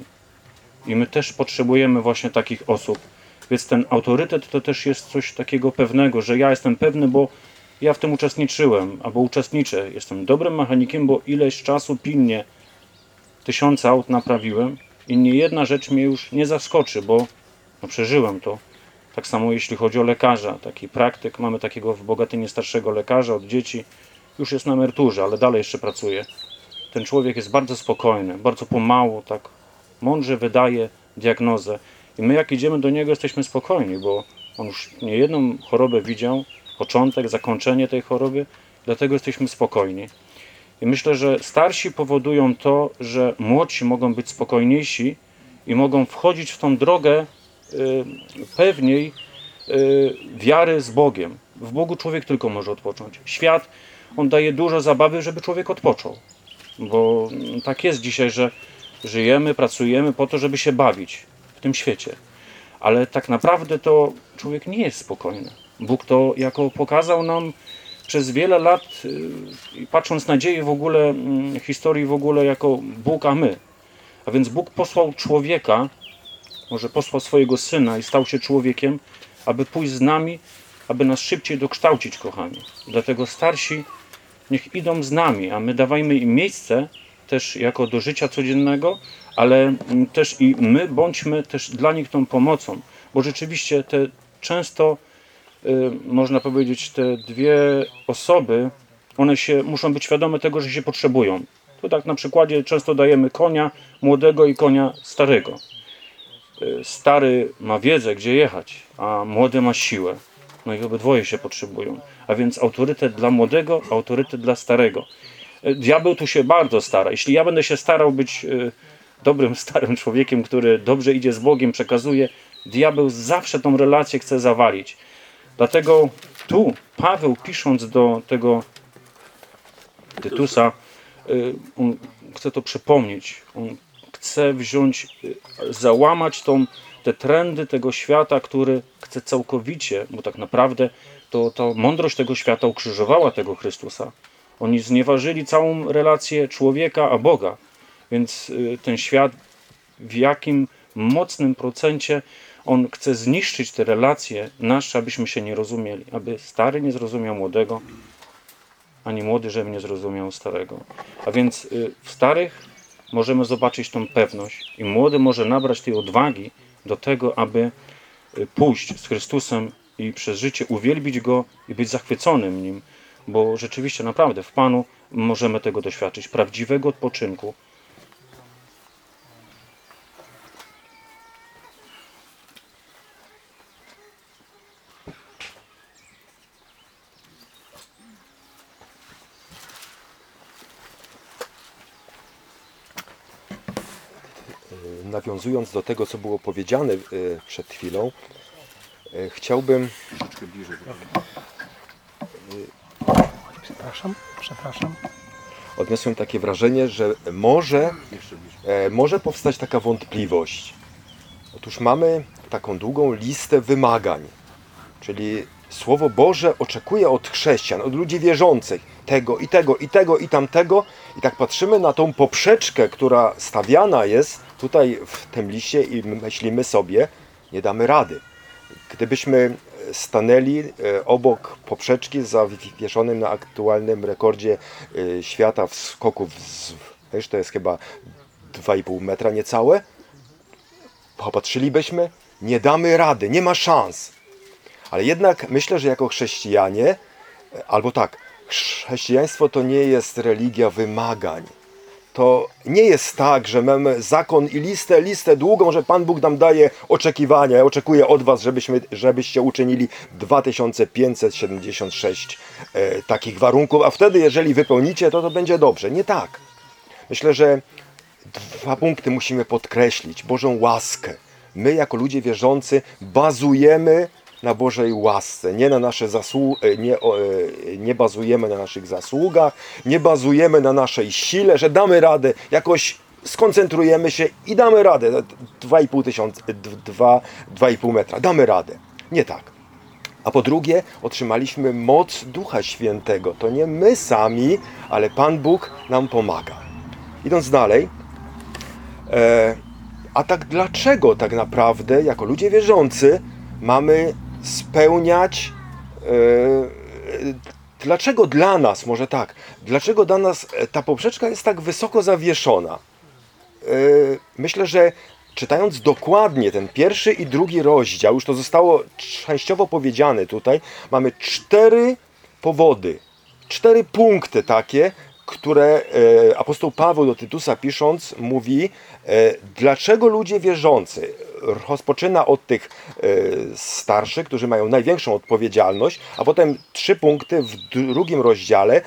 I my też potrzebujemy właśnie takich osób. Więc ten autorytet to też jest coś takiego pewnego, że ja jestem pewny, bo ja w tym uczestniczyłem, albo uczestniczę. Jestem dobrym mechanikiem, bo ileś czasu pilnie tysiące aut naprawiłem i nie jedna rzecz mnie już nie zaskoczy, bo no, przeżyłem to. Tak samo jeśli chodzi o lekarza, taki praktyk. Mamy takiego w Bogatynie starszego lekarza od dzieci. Już jest na emeryturze, ale dalej jeszcze pracuje. Ten człowiek jest bardzo spokojny, bardzo pomału, tak mądrze wydaje diagnozę. I my jak idziemy do niego jesteśmy spokojni, bo on już niejedną chorobę widział, początek, zakończenie tej choroby, dlatego jesteśmy spokojni. I myślę, że starsi powodują to, że młodsi mogą być spokojniejsi i mogą wchodzić w tą drogę pewniej y, wiary z Bogiem. W Bogu człowiek tylko może odpocząć. Świat, on daje dużo zabawy, żeby człowiek odpoczął. Bo tak jest dzisiaj, że żyjemy, pracujemy po to, żeby się bawić w tym świecie. Ale tak naprawdę to człowiek nie jest spokojny. Bóg to jako pokazał nam przez wiele lat, y, patrząc na dzieje w ogóle, mm, historii w ogóle jako Bóg, a my. A więc Bóg posłał człowieka, może posłał swojego Syna i stał się człowiekiem, aby pójść z nami, aby nas szybciej dokształcić, kochani. Dlatego starsi niech idą z nami, a my dawajmy im miejsce też jako do życia codziennego, ale mm, też i my bądźmy też dla nich tą pomocą, bo rzeczywiście te często y, można powiedzieć, te dwie osoby, one się muszą być świadome tego, że się potrzebują. To tak na przykładzie często dajemy konia młodego i konia starego. Y, Stary ma wiedzę, gdzie jechać, a młody ma siłę. No i obydwoje się potrzebują. A więc autorytet dla młodego, autorytet dla starego. Y, Diabeł tu się bardzo stara. Jeśli ja będę się starał być y, dobrym, *laughs* starym człowiekiem, który dobrze idzie z Bogiem, przekazuje, diabeł zawsze tą relację chce zawalić. Dlatego tu Paweł pisząc do tego Tytusa, on chce to przypomnieć. On chce wziąć, załamać tą, te trendy tego świata, który chce całkowicie, bo tak naprawdę to, to mądrość tego świata ukrzyżowała tego Chrystusa. Oni znieważyli całą relację człowieka a Boga. Więc y, ten świat w jakim mocnym procencie on chce zniszczyć te relacje nasze, abyśmy się nie rozumieli, aby stary nie zrozumiał młodego, ani młody, żeby nie zrozumiał starego. A więc y, w starych możemy zobaczyć tą pewność i młody może nabrać tej odwagi do tego, aby y, pójść z Chrystusem i przez życie uwielbić Go i być zachwyconym Nim, bo rzeczywiście naprawdę w Panu możemy tego doświadczyć, prawdziwego odpoczynku, nawiązując do tego, co było powiedziane e, przed chwilą, e, chciałbym Przepraszam, przepraszam. odniosłem takie wrażenie, że może, e, może powstać taka wątpliwość. Otóż mamy taką długą listę wymagań, czyli Słowo Boże oczekuje od chrześcijan, od ludzi wierzących tego i tego i tego i tamtego i tak patrzymy na tą poprzeczkę, która stawiana jest tutaj w tym liście i myślimy sobie, nie damy rady. Gdybyśmy stanęli e, obok poprzeczki zawieszonym na aktualnym rekordzie e, świata w skoków z, wiesz, to jest chyba 2,5 metra niecałe, popatrzylibyśmy, nie damy rady, nie ma szans. Ale jednak myślę, że jako chrześcijanie, e, albo tak, chrześcijaństwo to nie jest religia wymagań. To nie jest tak, że mamy zakon i listę, listę długą, że Pan Bóg nam daje oczekiwania. Oczekuję od Was, żebyśmy, żebyście uczynili 2576 e, takich warunków, a wtedy, jeżeli wypełnicie, to to będzie dobrze. Nie tak. Myślę, że dwa punkty musimy podkreślić. Bożą łaskę. My, jako ludzie wierzący, bazujemy na Bożej łasce, nie na nasze zasłu- nie, o, e, nie bazujemy na naszych zasługach, nie bazujemy na naszej sile, że damy radę, jakoś skoncentrujemy się i damy radę. 2,5 tysiąca, 2,5 metra, damy radę. Nie tak. A po drugie, otrzymaliśmy moc Ducha Świętego. To nie my sami, ale Pan Bóg nam pomaga. Idąc dalej, e, a tak dlaczego tak naprawdę, jako ludzie wierzący, mamy spełniać. e, dlaczego dla nas, może tak, dlaczego dla nas e, ta poprzeczka jest tak wysoko zawieszona? E, myślę, że czytając dokładnie ten pierwszy i drugi rozdział, już to zostało częściowo powiedziane tutaj, mamy cztery powody, cztery punkty takie, które e, apostoł Paweł do Tytusa pisząc mówi, e, dlaczego ludzie wierzący, rozpoczyna od tych e, starszych, którzy mają największą odpowiedzialność, a potem trzy punkty w drugim rozdziale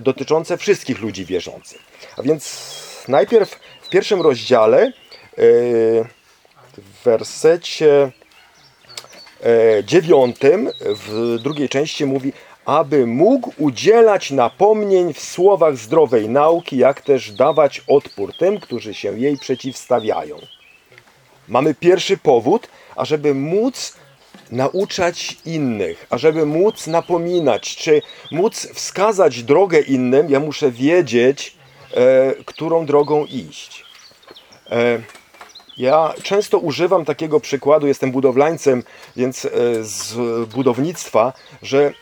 dotyczące wszystkich ludzi wierzących. A więc najpierw w pierwszym rozdziale, w wersecie dziewiątym, w drugiej części mówi, aby mógł udzielać napomnień w słowach zdrowej nauki, jak też dawać odpór tym, którzy się jej przeciwstawiają. Mamy pierwszy powód, ażeby móc nauczać innych, ażeby móc napominać, czy móc wskazać drogę innym, ja muszę wiedzieć, e, którą drogą iść. E, ja często używam takiego przykładu, jestem budowlańcem, więc e, z budownictwa, że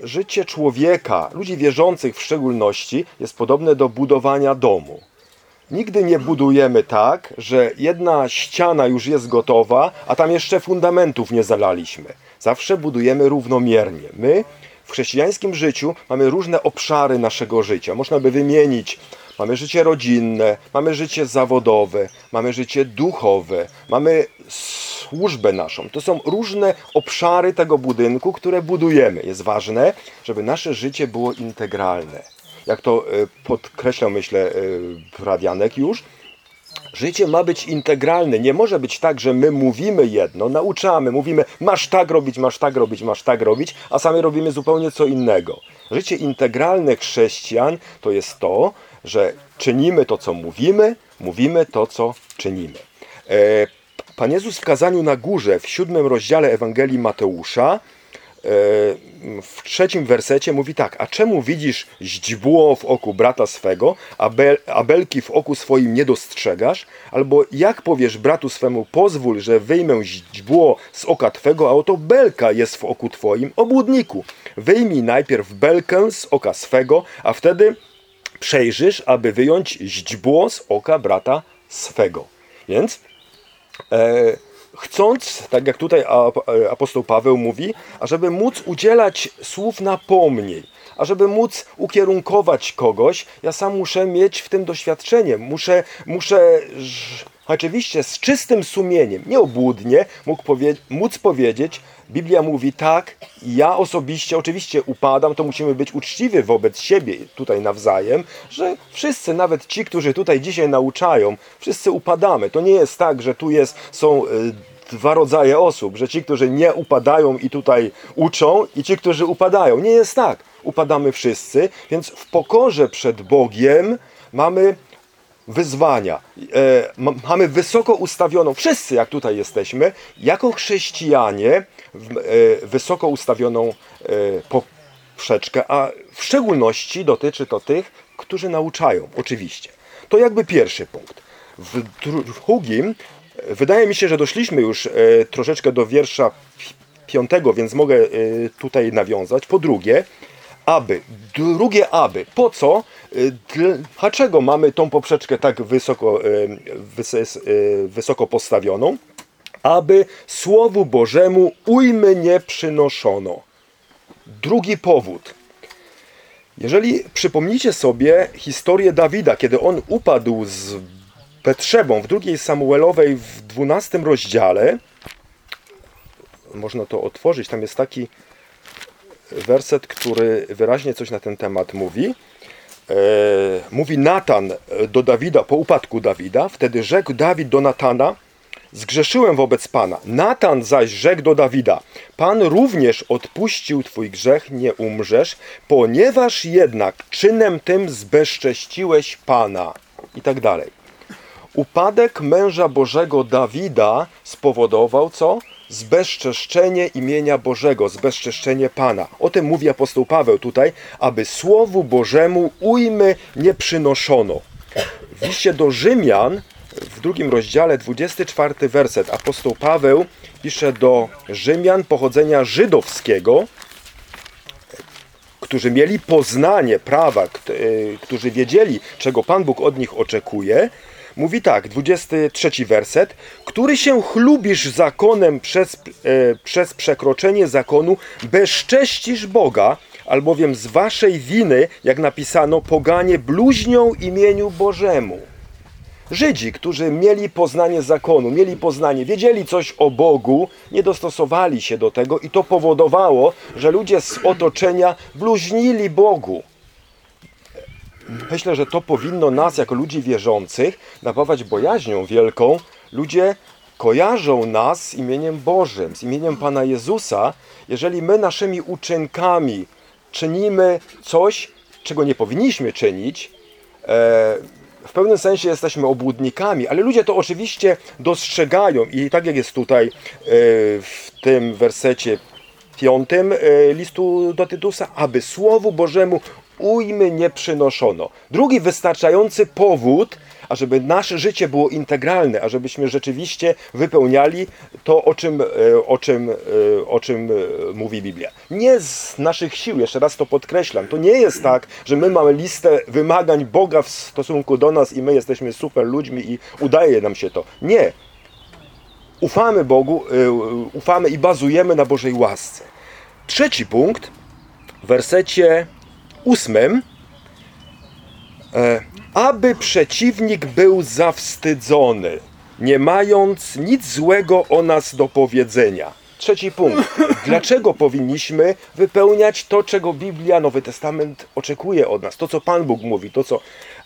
życie człowieka, ludzi wierzących w szczególności, jest podobne do budowania domu. Nigdy nie budujemy tak, że jedna ściana już jest gotowa, a tam jeszcze fundamentów nie zalaliśmy. Zawsze budujemy równomiernie. My w chrześcijańskim życiu mamy różne obszary naszego życia. Można by wymienić Mamy życie rodzinne, mamy życie zawodowe, mamy życie duchowe, mamy służbę naszą. To są różne obszary tego budynku, które budujemy. Jest ważne, żeby nasze życie było integralne. Jak to e, podkreślał, myślę, e, Rawianek już, Życie ma być integralne. Nie może być tak, że my mówimy jedno, nauczamy, mówimy, masz tak robić, masz tak robić, masz tak robić, a sami robimy zupełnie co innego. Życie integralne chrześcijan to jest to, że czynimy to, co mówimy, mówimy to, co czynimy. Pan Jezus w kazaniu na górze w siódmym rozdziale Ewangelii Mateusza e, w trzecim wersecie mówi tak, a czemu widzisz źdźbło w oku brata swego, a, bel, a belki w oku swoim nie dostrzegasz? Albo jak powiesz bratu swemu, pozwól, że wyjmę źdźbło z oka twego, a oto belka jest w oku twoim, obłudniku. Wyjmij najpierw belkę z oka swego, a wtedy przejrzysz, aby wyjąć źdźbło z oka brata swego. Więc chcąc, tak jak tutaj apostoł Paweł mówi, ażeby móc udzielać słów napomnień, ażeby móc ukierunkować kogoś, ja sam muszę mieć w tym doświadczenie. Muszę, muszę oczywiście z czystym sumieniem, nieobłudnie mógł powie- móc powiedzieć, Biblia mówi tak, ja osobiście oczywiście upadam, to musimy być uczciwi wobec siebie tutaj nawzajem, że wszyscy, nawet ci, którzy tutaj dzisiaj nauczają, wszyscy upadamy. To nie jest tak, że tu jest, są y, dwa rodzaje osób, że ci, którzy nie upadają i tutaj uczą i ci, którzy upadają. Nie jest tak. Upadamy wszyscy, więc w pokorze przed Bogiem mamy wyzwania. E, ma- mamy wysoko ustawioną, wszyscy jak tutaj jesteśmy, jako chrześcijanie, e, wysoko ustawioną e, poprzeczkę, a w szczególności dotyczy to tych, którzy nauczają, oczywiście. To jakby pierwszy punkt. W drugim, wydaje mi się, że doszliśmy już troszeczkę do wiersza pi- piątego, więc mogę tutaj nawiązać. Po drugie, aby, drugie aby. Po co? Y, dl- Dlaczego mamy tą poprzeczkę tak wysoko, y, y, wysoko postawioną? Aby Słowu Bożemu ujmy nie przynoszono. Drugi powód. Jeżeli przypomnicie sobie historię Dawida, kiedy on upadł z Petrzebą w drugiej Samuelowej w 12 rozdziale, można to otworzyć, tam jest taki werset, który wyraźnie coś na ten temat mówi. E, mówi Natan do Dawida po upadku Dawida. Wtedy rzekł Dawid do Natana: Zgrzeszyłem wobec Pana. Natan zaś rzekł do Dawida: Pan również odpuścił twój grzech, nie umrzesz, ponieważ jednak czynem tym zbezcześciłeś Pana. I tak dalej. Upadek męża Bożego Dawida spowodował co? Zbezczeszczenie imienia Bożego, zbezczeszczenie Pana. O tym mówi apostoł Paweł tutaj, aby Słowu Bożemu ujmy nie przynoszono. W liście do Rzymian w drugim rozdziale, 24 werset, apostoł Paweł pisze do Rzymian pochodzenia żydowskiego, którzy mieli poznanie prawa, y, którzy wiedzieli, czego Pan Bóg od nich oczekuje, mówi tak, 23 werset, który się chlubisz zakonem przez, e, przez przekroczenie zakonu, bezcześcisz Boga, albowiem z waszej winy, jak napisano, poganie bluźnią imieniu Bożemu. Żydzi, którzy mieli poznanie zakonu, mieli poznanie, wiedzieli coś o Bogu, nie dostosowali się do tego i to powodowało, że ludzie z otoczenia bluźnili Bogu. Myślę, że to powinno nas, jako ludzi wierzących, napawać bojaźnią wielką. Ludzie kojarzą nas z imieniem Bożym, z imieniem Pana Jezusa, jeżeli my naszymi uczynkami czynimy coś, czego nie powinniśmy czynić, e, w pewnym sensie jesteśmy obłudnikami, ale ludzie to oczywiście dostrzegają i tak jak jest tutaj e, w tym wersecie piątym e, listu do Tytusa, aby Słowu Bożemu ujmy nie przynoszono. Drugi wystarczający powód, ażeby nasze życie było integralne, ażebyśmy rzeczywiście wypełniali to, o czym, e, o czym, e, o czym e, mówi Biblia. Nie z naszych sił, jeszcze raz to podkreślam. To nie jest tak, że my mamy listę wymagań Boga w stosunku do nas i my jesteśmy super ludźmi i udaje nam się to. Nie. Ufamy Bogu, ufamy i bazujemy na Bożej łasce. Trzeci punkt w wersecie ósmym. E, aby przeciwnik był zawstydzony, nie mając nic złego o nas do powiedzenia. Trzeci punkt. Dlaczego powinniśmy wypełniać to, czego Biblia, Nowy Testament oczekuje od nas? To, co Pan Bóg mówi, to co.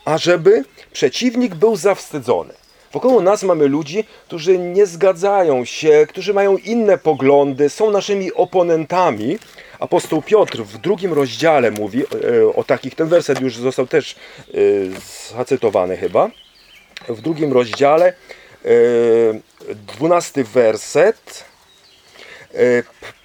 Ażeby przeciwnik był zawstydzony. Wokoło nas mamy ludzi, którzy nie zgadzają się, którzy mają inne poglądy, są naszymi oponentami. Apostoł Piotr w drugim rozdziale mówi e, o takich, ten werset już został też e, zacytowany chyba. W drugim rozdziale, e, dwunasty werset.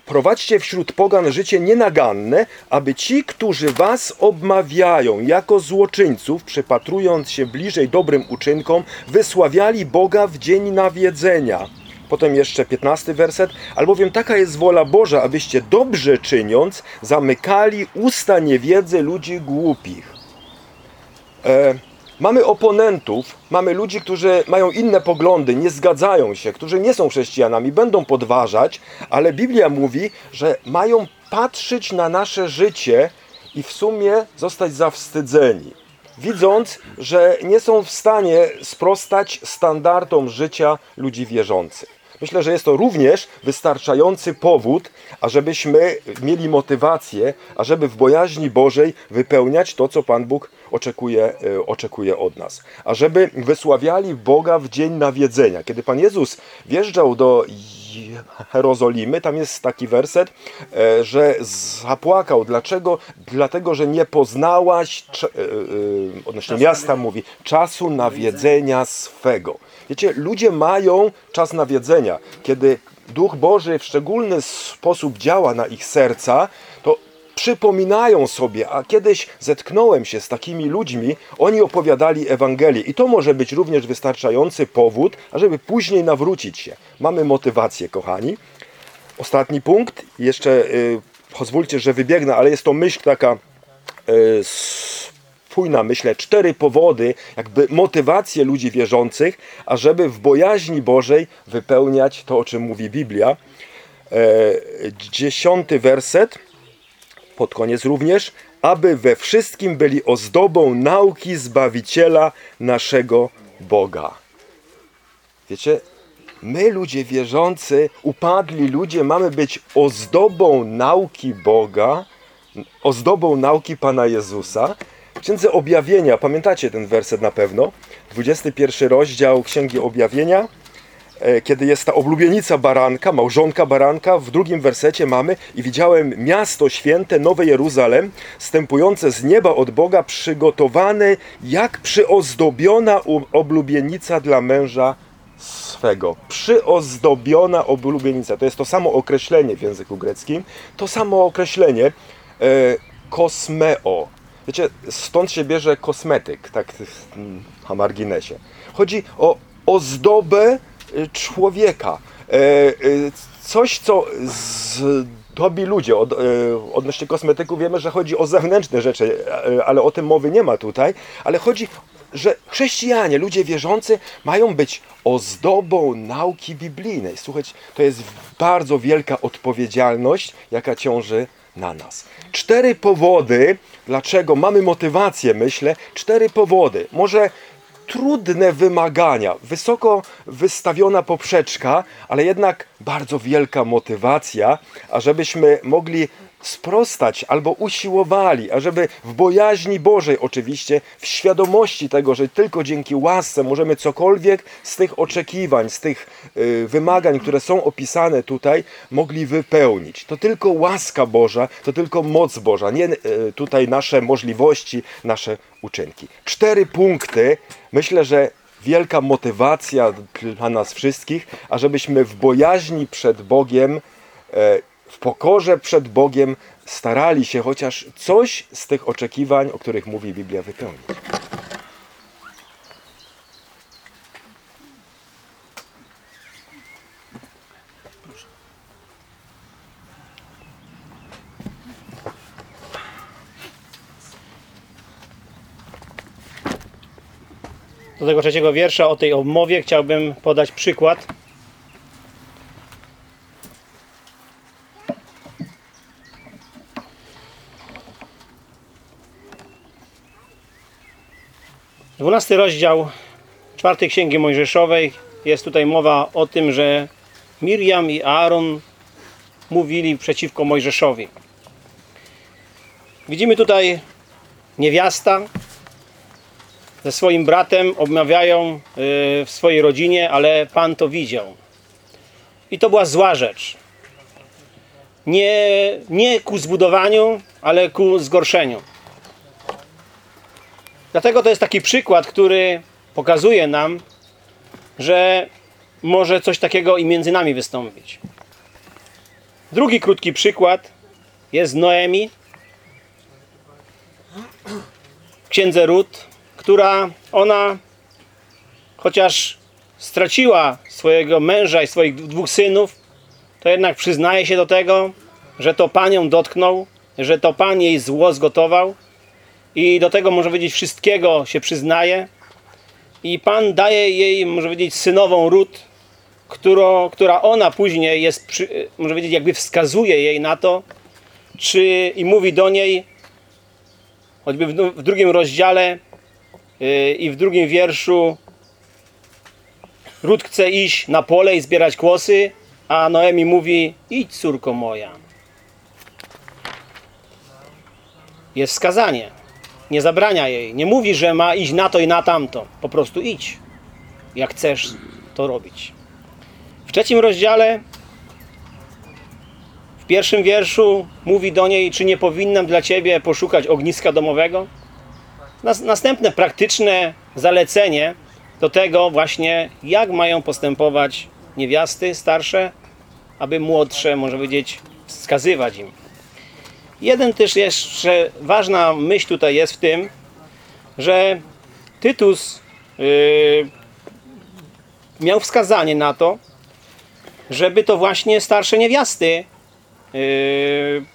Prowadźcie wśród pogan życie nienaganne, aby ci, którzy was obmawiają jako złoczyńców, przypatrując się bliżej dobrym uczynkom, wysławiali Boga w dzień nawiedzenia. Potem jeszcze 15 werset. Albowiem taka jest wola Boża, abyście dobrze czyniąc, zamykali usta niewiedzy ludzi głupich. E, mamy oponentów, mamy ludzi, którzy mają inne poglądy, nie zgadzają się, którzy nie są chrześcijanami, będą podważać, ale Biblia mówi, że mają patrzeć na nasze życie i w sumie zostać zawstydzeni. widząc, że nie są w stanie sprostać standardom życia ludzi wierzących. Myślę, że jest to również wystarczający powód, ażebyśmy mieli motywację, ażeby w bojaźni Bożej wypełniać to, co Pan Bóg oczekuje, e, oczekuje od nas. Ażeby wysławiali Boga w dzień nawiedzenia. Kiedy Pan Jezus wjeżdżał do Jerozolimy, tam jest taki werset, e, że zapłakał. Dlaczego? Dlatego, że nie poznałaś, e, odnośnie miasta mówi, czasu nawiedzenia swego. Wiecie, ludzie mają czas nawiedzenia. Kiedy Duch Boży w szczególny sposób działa na ich serca, to przypominają sobie, a kiedyś zetknąłem się z takimi ludźmi, oni opowiadali Ewangelię i to może być również wystarczający powód, ażeby później nawrócić się. Mamy motywację, kochani. Ostatni punkt, jeszcze y, pozwólcie, że wybiegnę, ale jest to myśl taka y, spójna, myślę, cztery powody, jakby motywacje ludzi wierzących, ażeby w bojaźni Bożej wypełniać to, o czym mówi Biblia. E, dziesiąty werset, pod koniec również, aby we wszystkim byli ozdobą nauki Zbawiciela naszego Boga. Wiecie, my ludzie wierzący, upadli ludzie, mamy być ozdobą nauki Boga, ozdobą nauki Pana Jezusa. W Księdze Objawienia, pamiętacie ten werset na pewno, 21 rozdział Księgi Objawienia, e, kiedy jest ta oblubienica baranka, małżonka baranka, w drugim wersecie mamy i widziałem miasto święte, Nowe Jeruzalem, stępujące z nieba od Boga, przygotowane jak przyozdobiona oblubienica dla męża swego. Przyozdobiona oblubienica. To jest to samo określenie w języku greckim. To samo określenie e, kosmeo. Wiecie, stąd się bierze kosmetyk, tak mm, na marginesie. Chodzi o ozdobę y, człowieka. E, e, Coś, co zdobi ludzie. E, odnośnie kosmetyku wiemy, że chodzi o zewnętrzne rzeczy, e, ale o tym mowy nie ma tutaj. Ale chodzi, że chrześcijanie, ludzie wierzący mają być ozdobą nauki biblijnej. Słuchajcie, to jest bardzo wielka odpowiedzialność, jaka ciąży na nas. Cztery powody, dlaczego mamy motywację, myślę, cztery powody. Może trudne wymagania, wysoko wystawiona poprzeczka, ale jednak bardzo wielka motywacja, ażebyśmy mogli sprostać albo usiłowali, ażeby w bojaźni Bożej oczywiście, w świadomości tego, że tylko dzięki łasce możemy cokolwiek z tych oczekiwań, z tych y, wymagań, które są opisane tutaj, mogli wypełnić. To tylko łaska Boża, to tylko moc Boża, nie y, tutaj nasze możliwości, nasze uczynki. Cztery punkty, myślę, że wielka motywacja dla nas wszystkich, ażebyśmy w bojaźni przed Bogiem e, w pokorze przed Bogiem starali się chociaż coś z tych oczekiwań, o których mówi Biblia, wypełnić. Do tego trzeciego wiersza o tej obmowie chciałbym podać przykład. Dwunasty rozdział czwartej Księgi Mojżeszowej jest tutaj mowa o tym, że Miriam i Aaron mówili przeciwko Mojżeszowi. Widzimy tutaj niewiasta, ze swoim bratem obmawiają y, w swojej rodzinie, ale Pan to widział. I to była zła rzecz. Nie, nie ku zbudowaniu, ale ku zgorszeniu. Dlatego to jest taki przykład, który pokazuje nam, że może coś takiego i między nami wystąpić. Drugi krótki przykład jest Noemi księdze Rut, która ona, chociaż straciła swojego męża i swoich dwóch synów, to jednak przyznaje się do tego, że to Pan ją dotknął, że to Pan jej zło zgotował i do tego, może powiedzieć, wszystkiego się przyznaje. I Pan daje jej, może powiedzieć, synową ród, którą, która ona później jest, może powiedzieć, jakby wskazuje jej na to, czy i mówi do niej, choćby w, w drugim rozdziale, yy, i w drugim wierszu Ród chce iść na pole i zbierać kłosy, a Noemi mówi: Idź, córko moja. Jest wskazanie. Nie zabrania jej. Nie mówi, że ma iść na to i na tamto. Po prostu idź. Jak chcesz to robić. W trzecim rozdziale, w pierwszym wierszu, mówi do niej, czy nie powinnam dla ciebie poszukać ogniska domowego. Nas, następne praktyczne zalecenie do tego właśnie, jak mają postępować niewiasty starsze, aby młodsze, może powiedzieć, wskazywać im. Jeden też jeszcze ważna myśl tutaj jest w tym, że Tytus yy, miał wskazanie na to, żeby to właśnie starsze niewiasty yy,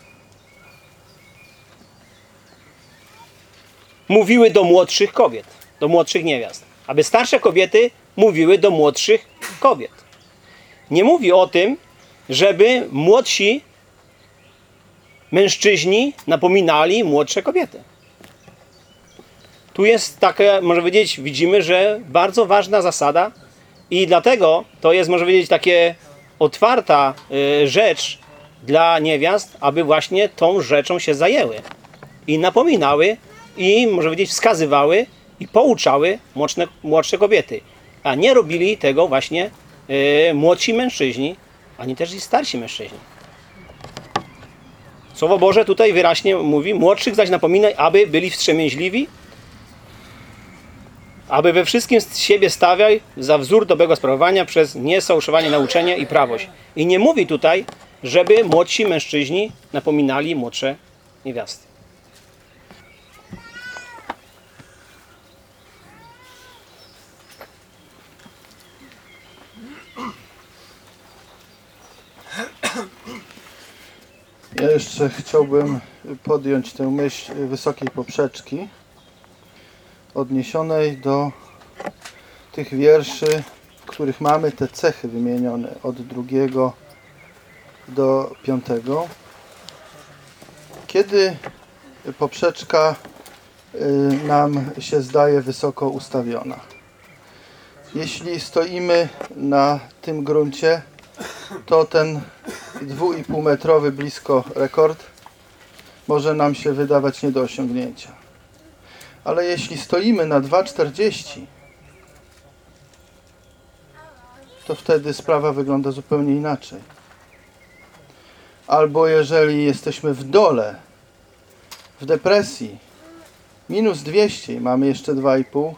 mówiły do młodszych kobiet, do młodszych niewiast. Aby starsze kobiety mówiły do młodszych kobiet. Nie mówi o tym, żeby młodsi mężczyźni napominali młodsze kobiety. Tu jest takie, może powiedzieć, widzimy, że bardzo ważna zasada i dlatego to jest, może powiedzieć, takie otwarta y, rzecz dla niewiast, aby właśnie tą rzeczą się zajęły i napominały i, może powiedzieć, wskazywały i pouczały młodsze, młodsze kobiety, a nie robili tego właśnie y, młodsi mężczyźni, ani też i starsi mężczyźni. Słowo Boże tutaj wyraźnie mówi, młodszych zaś napominaj, aby byli wstrzemięźliwi, aby we wszystkim siebie stawiaj za wzór dobrego sprawowania przez niesfałszowanie nauczenia i prawość. I nie mówi tutaj, żeby młodsi mężczyźni napominali młodsze niewiasty. Ja jeszcze chciałbym podjąć tę myśl wysokiej poprzeczki odniesionej do tych wierszy, w których mamy te cechy wymienione od drugiego do piątego. Kiedy poprzeczka y, nam się zdaje wysoko ustawiona. Jeśli stoimy na tym gruncie, to ten 2,5 metrowy blisko rekord może nam się wydawać nie do osiągnięcia. Ale jeśli stoimy na 2,40 to wtedy sprawa wygląda zupełnie inaczej. Albo jeżeli jesteśmy w dole, w depresji, minus 200 i mamy jeszcze 2,5,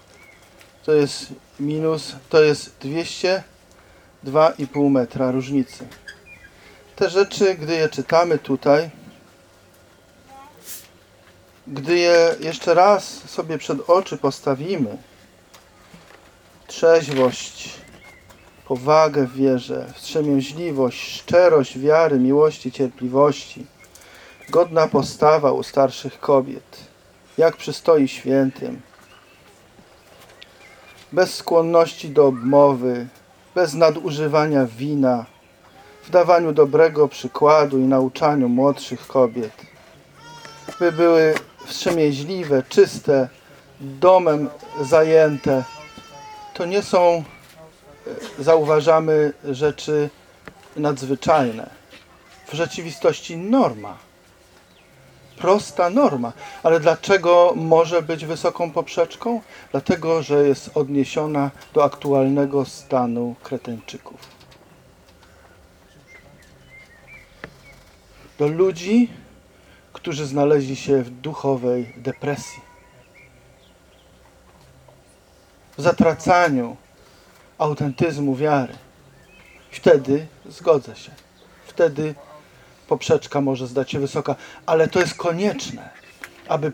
to jest minus, to jest 200, 2,5 metra różnicy. Te rzeczy, gdy je czytamy tutaj, gdy je jeszcze raz sobie przed oczy postawimy, trzeźwość, powagę w wierze, wstrzemięźliwość, szczerość wiary, miłości, cierpliwości, godna postawa u starszych kobiet, jak przystoi świętym, bez skłonności do obmowy, bez nadużywania wina, w dawaniu dobrego przykładu i nauczaniu młodszych kobiet, by były wstrzemięźliwe, czyste, domem zajęte. To nie są, e, zauważamy, rzeczy nadzwyczajne. W rzeczywistości norma. Prosta norma. Ale dlaczego może być wysoką poprzeczką? Dlatego, że jest odniesiona do aktualnego stanu Kretyńczyków. Do ludzi, którzy znaleźli się w duchowej depresji, w zatracaniu autentyzmu wiary. Wtedy zgodzę się. Wtedy poprzeczka może zdać się wysoka, ale to jest konieczne, aby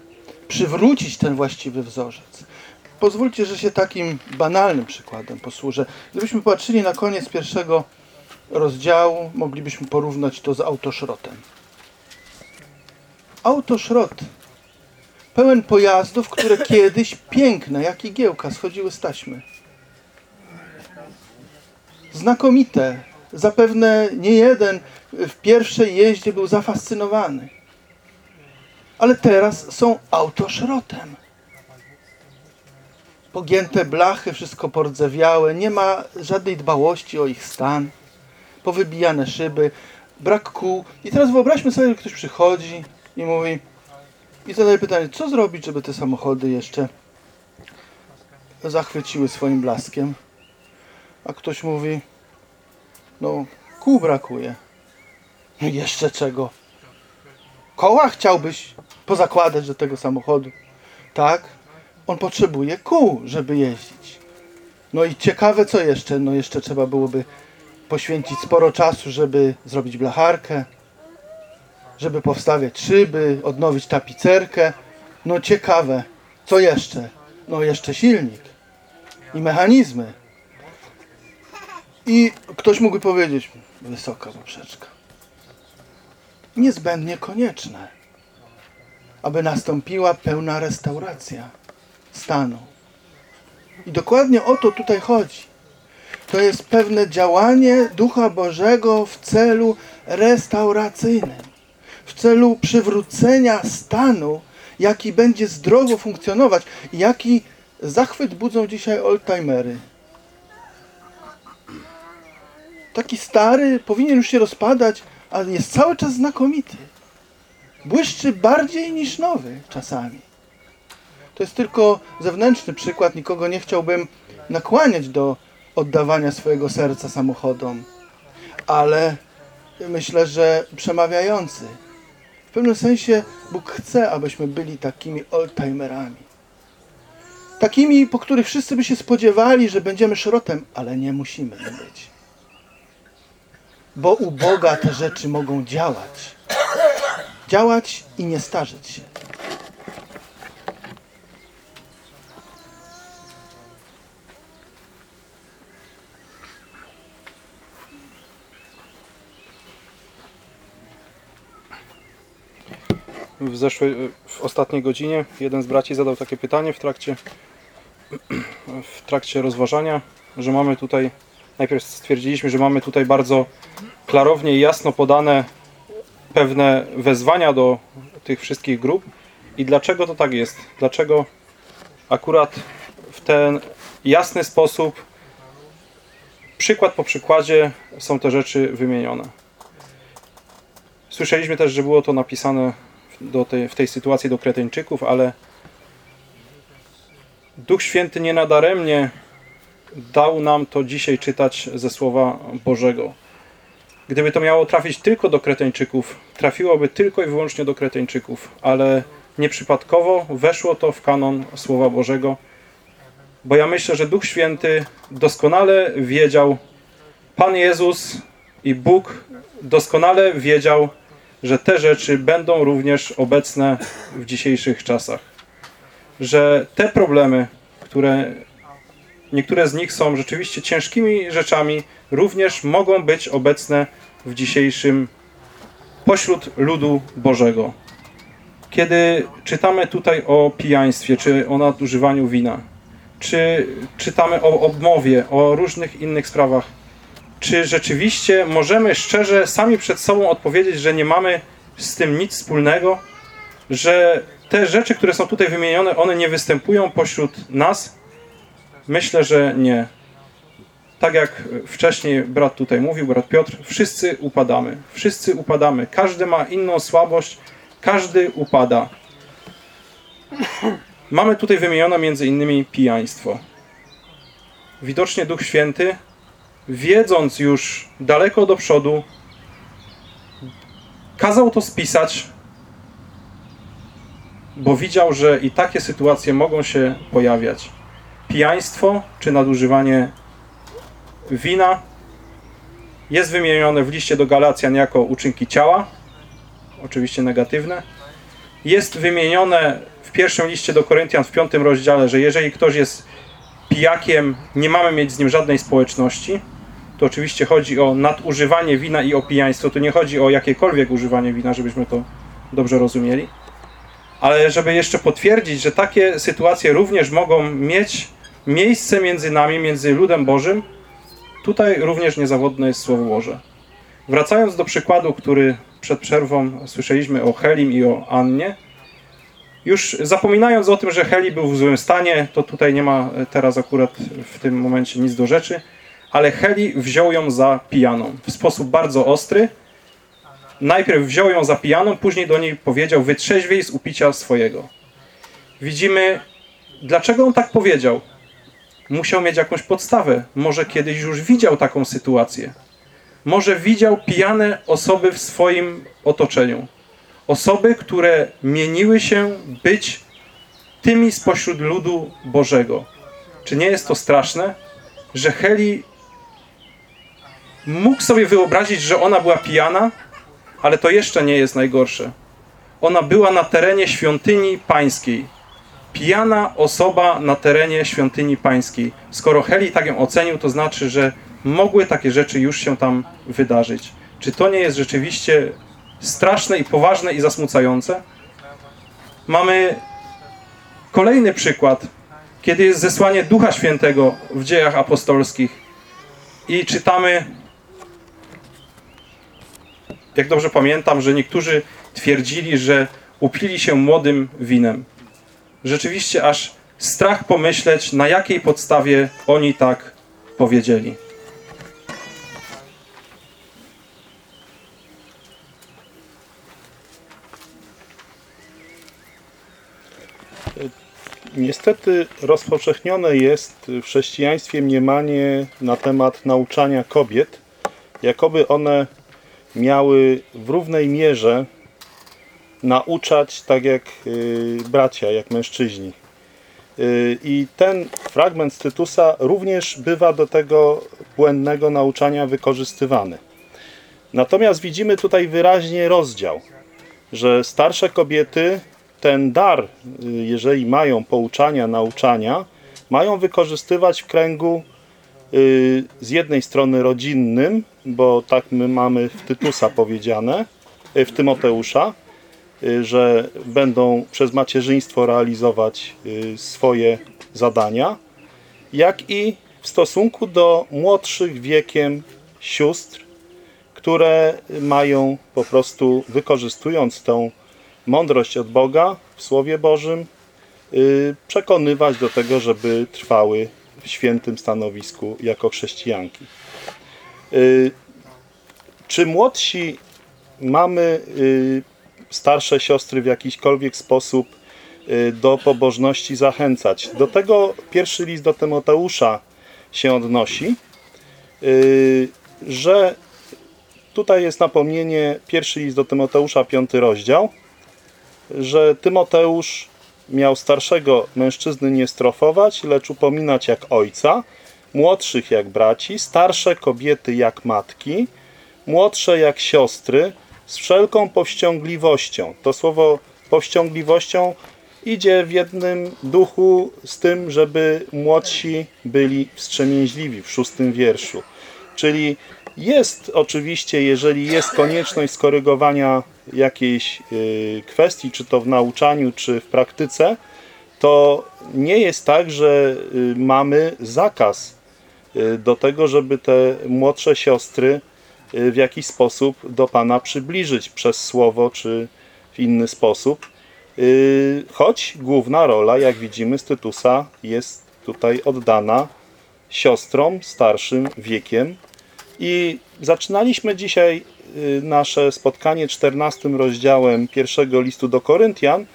przywrócić ten właściwy wzorzec. Pozwólcie, że się takim banalnym przykładem posłużę. Gdybyśmy patrzyli na koniec pierwszego rozdziału, moglibyśmy porównać to z autoszrotem. Autoszrot pełen pojazdów, które *laughs* kiedyś piękne, jak igiełka, schodziły z taśmy. Znakomite. Zapewne nie jeden w pierwszej jeździe był zafascynowany. Ale teraz są autoszrotem. pogięte blachy, wszystko pordzewiałe, nie ma żadnej dbałości o ich stan, powybijane szyby, brak kół. I teraz wyobraźmy sobie, że ktoś przychodzi i mówi i zadaje pytanie, co zrobić, żeby te samochody jeszcze zachwyciły swoim blaskiem. A ktoś mówi, no kół brakuje. No jeszcze czego? Koła chciałbyś pozakładać do tego samochodu. Tak? On potrzebuje kół, żeby jeździć. No i ciekawe co jeszcze? No jeszcze trzeba byłoby poświęcić sporo czasu, żeby zrobić blacharkę, żeby powstawiać szyby, odnowić tapicerkę. No ciekawe, co jeszcze? No jeszcze silnik i mechanizmy. I ktoś mógłby powiedzieć, wysoka poprzeczka. Niezbędnie konieczne, aby nastąpiła pełna restauracja stanu. I dokładnie o to tutaj chodzi. To jest pewne działanie Ducha Bożego w celu restauracyjnym, w celu przywrócenia stanu, jaki będzie zdrowo funkcjonować, jaki zachwyt budzą dzisiaj oldtimery. Taki stary powinien już się rozpadać, ale jest cały czas znakomity. Błyszczy bardziej niż nowy czasami. To jest tylko zewnętrzny przykład, nikogo nie chciałbym nakłaniać do oddawania swojego serca samochodom, ale myślę, że przemawiający. W pewnym sensie Bóg chce, abyśmy byli takimi oldtimerami. Takimi, po których wszyscy by się spodziewali, że będziemy szrotem, ale nie musimy być. Bo u Boga te rzeczy mogą działać. Działać i nie starzeć się. W zeszłej, w ostatniej godzinie jeden z braci zadał takie pytanie w trakcie, w trakcie rozważania, że mamy tutaj, najpierw stwierdziliśmy, że mamy tutaj bardzo klarownie i jasno podane pewne wezwania do tych wszystkich grup i dlaczego to tak jest? Dlaczego akurat w ten jasny sposób, przykład po przykładzie są te rzeczy wymienione. Słyszeliśmy też, że było to napisane do tej, w tej sytuacji do Kreteńczyków, ale Duch Święty nienadaremnie dał nam to dzisiaj czytać ze Słowa Bożego. Gdyby to miało trafić tylko do Kreteńczyków, trafiłoby tylko i wyłącznie do Kreteńczyków, ale nieprzypadkowo weszło to w kanon Słowa Bożego, bo ja myślę, że Duch Święty doskonale wiedział, Pan Jezus i Bóg doskonale wiedział, że te rzeczy będą również obecne w dzisiejszych czasach. Że te problemy, które niektóre z nich są rzeczywiście ciężkimi rzeczami, również mogą być obecne w dzisiejszym pośród ludu Bożego. Kiedy czytamy tutaj o pijaństwie, czy o nadużywaniu wina, czy czytamy o obmowie, o różnych innych sprawach, czy rzeczywiście możemy szczerze sami przed sobą odpowiedzieć, że nie mamy z tym nic wspólnego, że te rzeczy, które są tutaj wymienione, one nie występują pośród nas? Myślę, że nie. Tak jak wcześniej brat tutaj mówił, brat Piotr, wszyscy upadamy. Wszyscy upadamy. Każdy ma inną słabość, każdy upada. Mamy tutaj wymienione między innymi pijaństwo. Widocznie Duch Święty wiedząc już daleko do przodu, kazał to spisać, bo widział, że i takie sytuacje mogą się pojawiać. Pijaństwo czy nadużywanie wina jest wymienione w liście do Galacjan jako uczynki ciała, oczywiście negatywne. Jest wymienione w pierwszym liście do Koryntian w piątym rozdziale, że jeżeli ktoś jest pijakiem, nie mamy mieć z nim żadnej społeczności. To oczywiście chodzi o nadużywanie wina i o pijaństwo. Tu nie chodzi o jakiekolwiek używanie wina, żebyśmy to dobrze rozumieli. Ale żeby jeszcze potwierdzić, że takie sytuacje również mogą mieć miejsce między nami, między ludem Bożym, tutaj również niezawodne jest Słowo Boże. Wracając do przykładu, który przed przerwą słyszeliśmy o Helim i o Annie, Już zapominając o tym, że Heli był w złym stanie, to tutaj nie ma teraz akurat w tym momencie nic do rzeczy, ale Heli wziął ją za pijaną w sposób bardzo ostry. Najpierw wziął ją za pijaną, później do niej powiedział: Wytrzeźwiej z upicia swojego. Widzimy, dlaczego on tak powiedział. Musiał mieć jakąś podstawę. Może kiedyś już widział taką sytuację. Może widział pijane osoby w swoim otoczeniu. Osoby, które mieniły się być tymi spośród ludu Bożego. Czy nie jest to straszne, że Heli mógł sobie wyobrazić, że ona była pijana, ale to jeszcze nie jest najgorsze. Ona była na terenie świątyni pańskiej. Pijana osoba na terenie świątyni pańskiej. Skoro Heli tak ją ocenił, to znaczy, że mogły takie rzeczy już się tam wydarzyć. Czy to nie jest rzeczywiście straszne i poważne i zasmucające? Mamy kolejny przykład, kiedy jest zesłanie Ducha Świętego w dziejach apostolskich i czytamy, jak dobrze pamiętam, że niektórzy twierdzili, że upili się młodym winem. Rzeczywiście aż strach pomyśleć, na jakiej podstawie oni tak powiedzieli. Niestety rozpowszechnione jest w chrześcijaństwie mniemanie na temat nauczania kobiet, jakoby one miały w równej mierze nauczać tak jak y, bracia, jak mężczyźni. Y, I ten fragment z Tytusa również bywa do tego błędnego nauczania wykorzystywany. Natomiast widzimy tutaj wyraźnie rozdział, że starsze kobiety ten dar, y, jeżeli mają pouczania, nauczania, mają wykorzystywać w kręgu z jednej strony rodzinnym, bo tak my mamy w Tytusa powiedziane, w Tymoteusza, że będą przez macierzyństwo realizować swoje zadania, jak i w stosunku do młodszych wiekiem sióstr, które mają po prostu, wykorzystując tą mądrość od Boga w Słowie Bożym, yy, przekonywać do tego, żeby trwały w świętym stanowisku jako chrześcijanki. Czy młodsi mamy starsze siostry w jakikolwiek sposób yy, do pobożności zachęcać? Do tego pierwszy list do Tymoteusza się odnosi, yy, że tutaj jest napomnienie, pierwszy list do Tymoteusza, piąty rozdział, że Tymoteusz miał starszego mężczyzny nie strofować, lecz upominać jak ojca, młodszych jak braci, starsze kobiety jak matki, młodsze jak siostry, z wszelką powściągliwością. To słowo powściągliwością idzie w jednym duchu z tym, żeby młodsi byli wstrzemięźliwi w szóstym wierszu. Czyli jest oczywiście, jeżeli jest konieczność skorygowania jakiejś y, kwestii, czy to w nauczaniu, czy w praktyce, to nie jest tak, że y, mamy zakaz y, do tego, żeby te młodsze siostry w jakiś sposób do Pana przybliżyć przez słowo, czy w inny sposób. Choć główna rola, jak widzimy z Tytusa, jest tutaj oddana siostrom starszym wiekiem, i zaczynaliśmy dzisiaj y, nasze spotkanie 14 rozdziałem pierwszego listu do Koryntian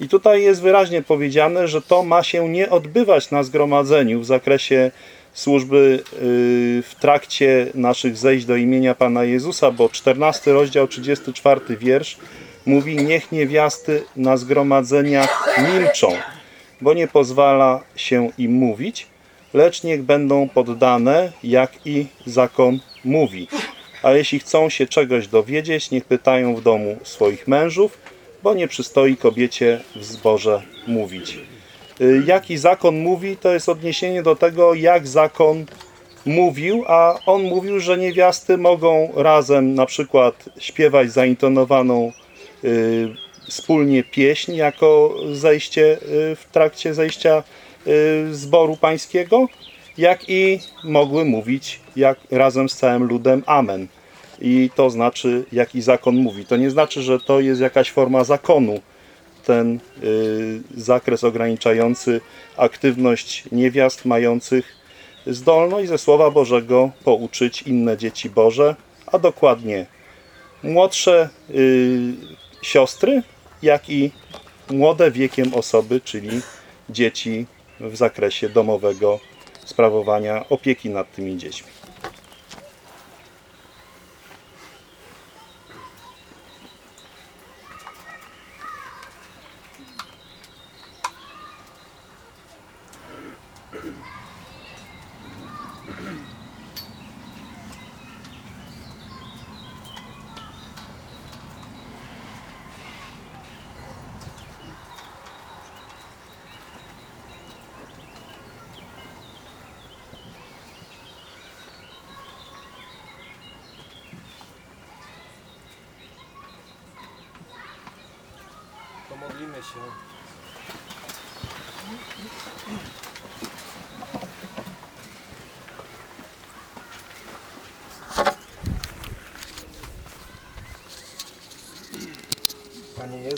i tutaj jest wyraźnie powiedziane, że to ma się nie odbywać na zgromadzeniu w zakresie służby y, w trakcie naszych zejść do imienia Pana Jezusa, bo 14 rozdział, 34 wiersz mówi niech niewiasty na zgromadzeniach milczą, bo nie pozwala się im mówić, lecz niech będą poddane, jak i zakon mówi. A jeśli chcą się czegoś dowiedzieć, niech pytają w domu swoich mężów, bo nie przystoi kobiecie w zborze mówić. Y, jaki zakon mówi, to jest odniesienie do tego, jak zakon mówił, a on mówił, że niewiasty mogą razem na przykład śpiewać zaintonowaną y, wspólnie pieśń jako zejście y, w trakcie zejścia Y, zboru pańskiego, jak i mogły mówić jak razem z całym ludem Amen. I to znaczy, jaki zakon mówi. To nie znaczy, że to jest jakaś forma zakonu. Ten y, zakres ograniczający aktywność niewiast mających zdolność ze Słowa Bożego pouczyć inne dzieci Boże, a dokładnie młodsze y, siostry, jak i młode wiekiem osoby, czyli dzieci w zakresie domowego sprawowania opieki nad tymi dziećmi.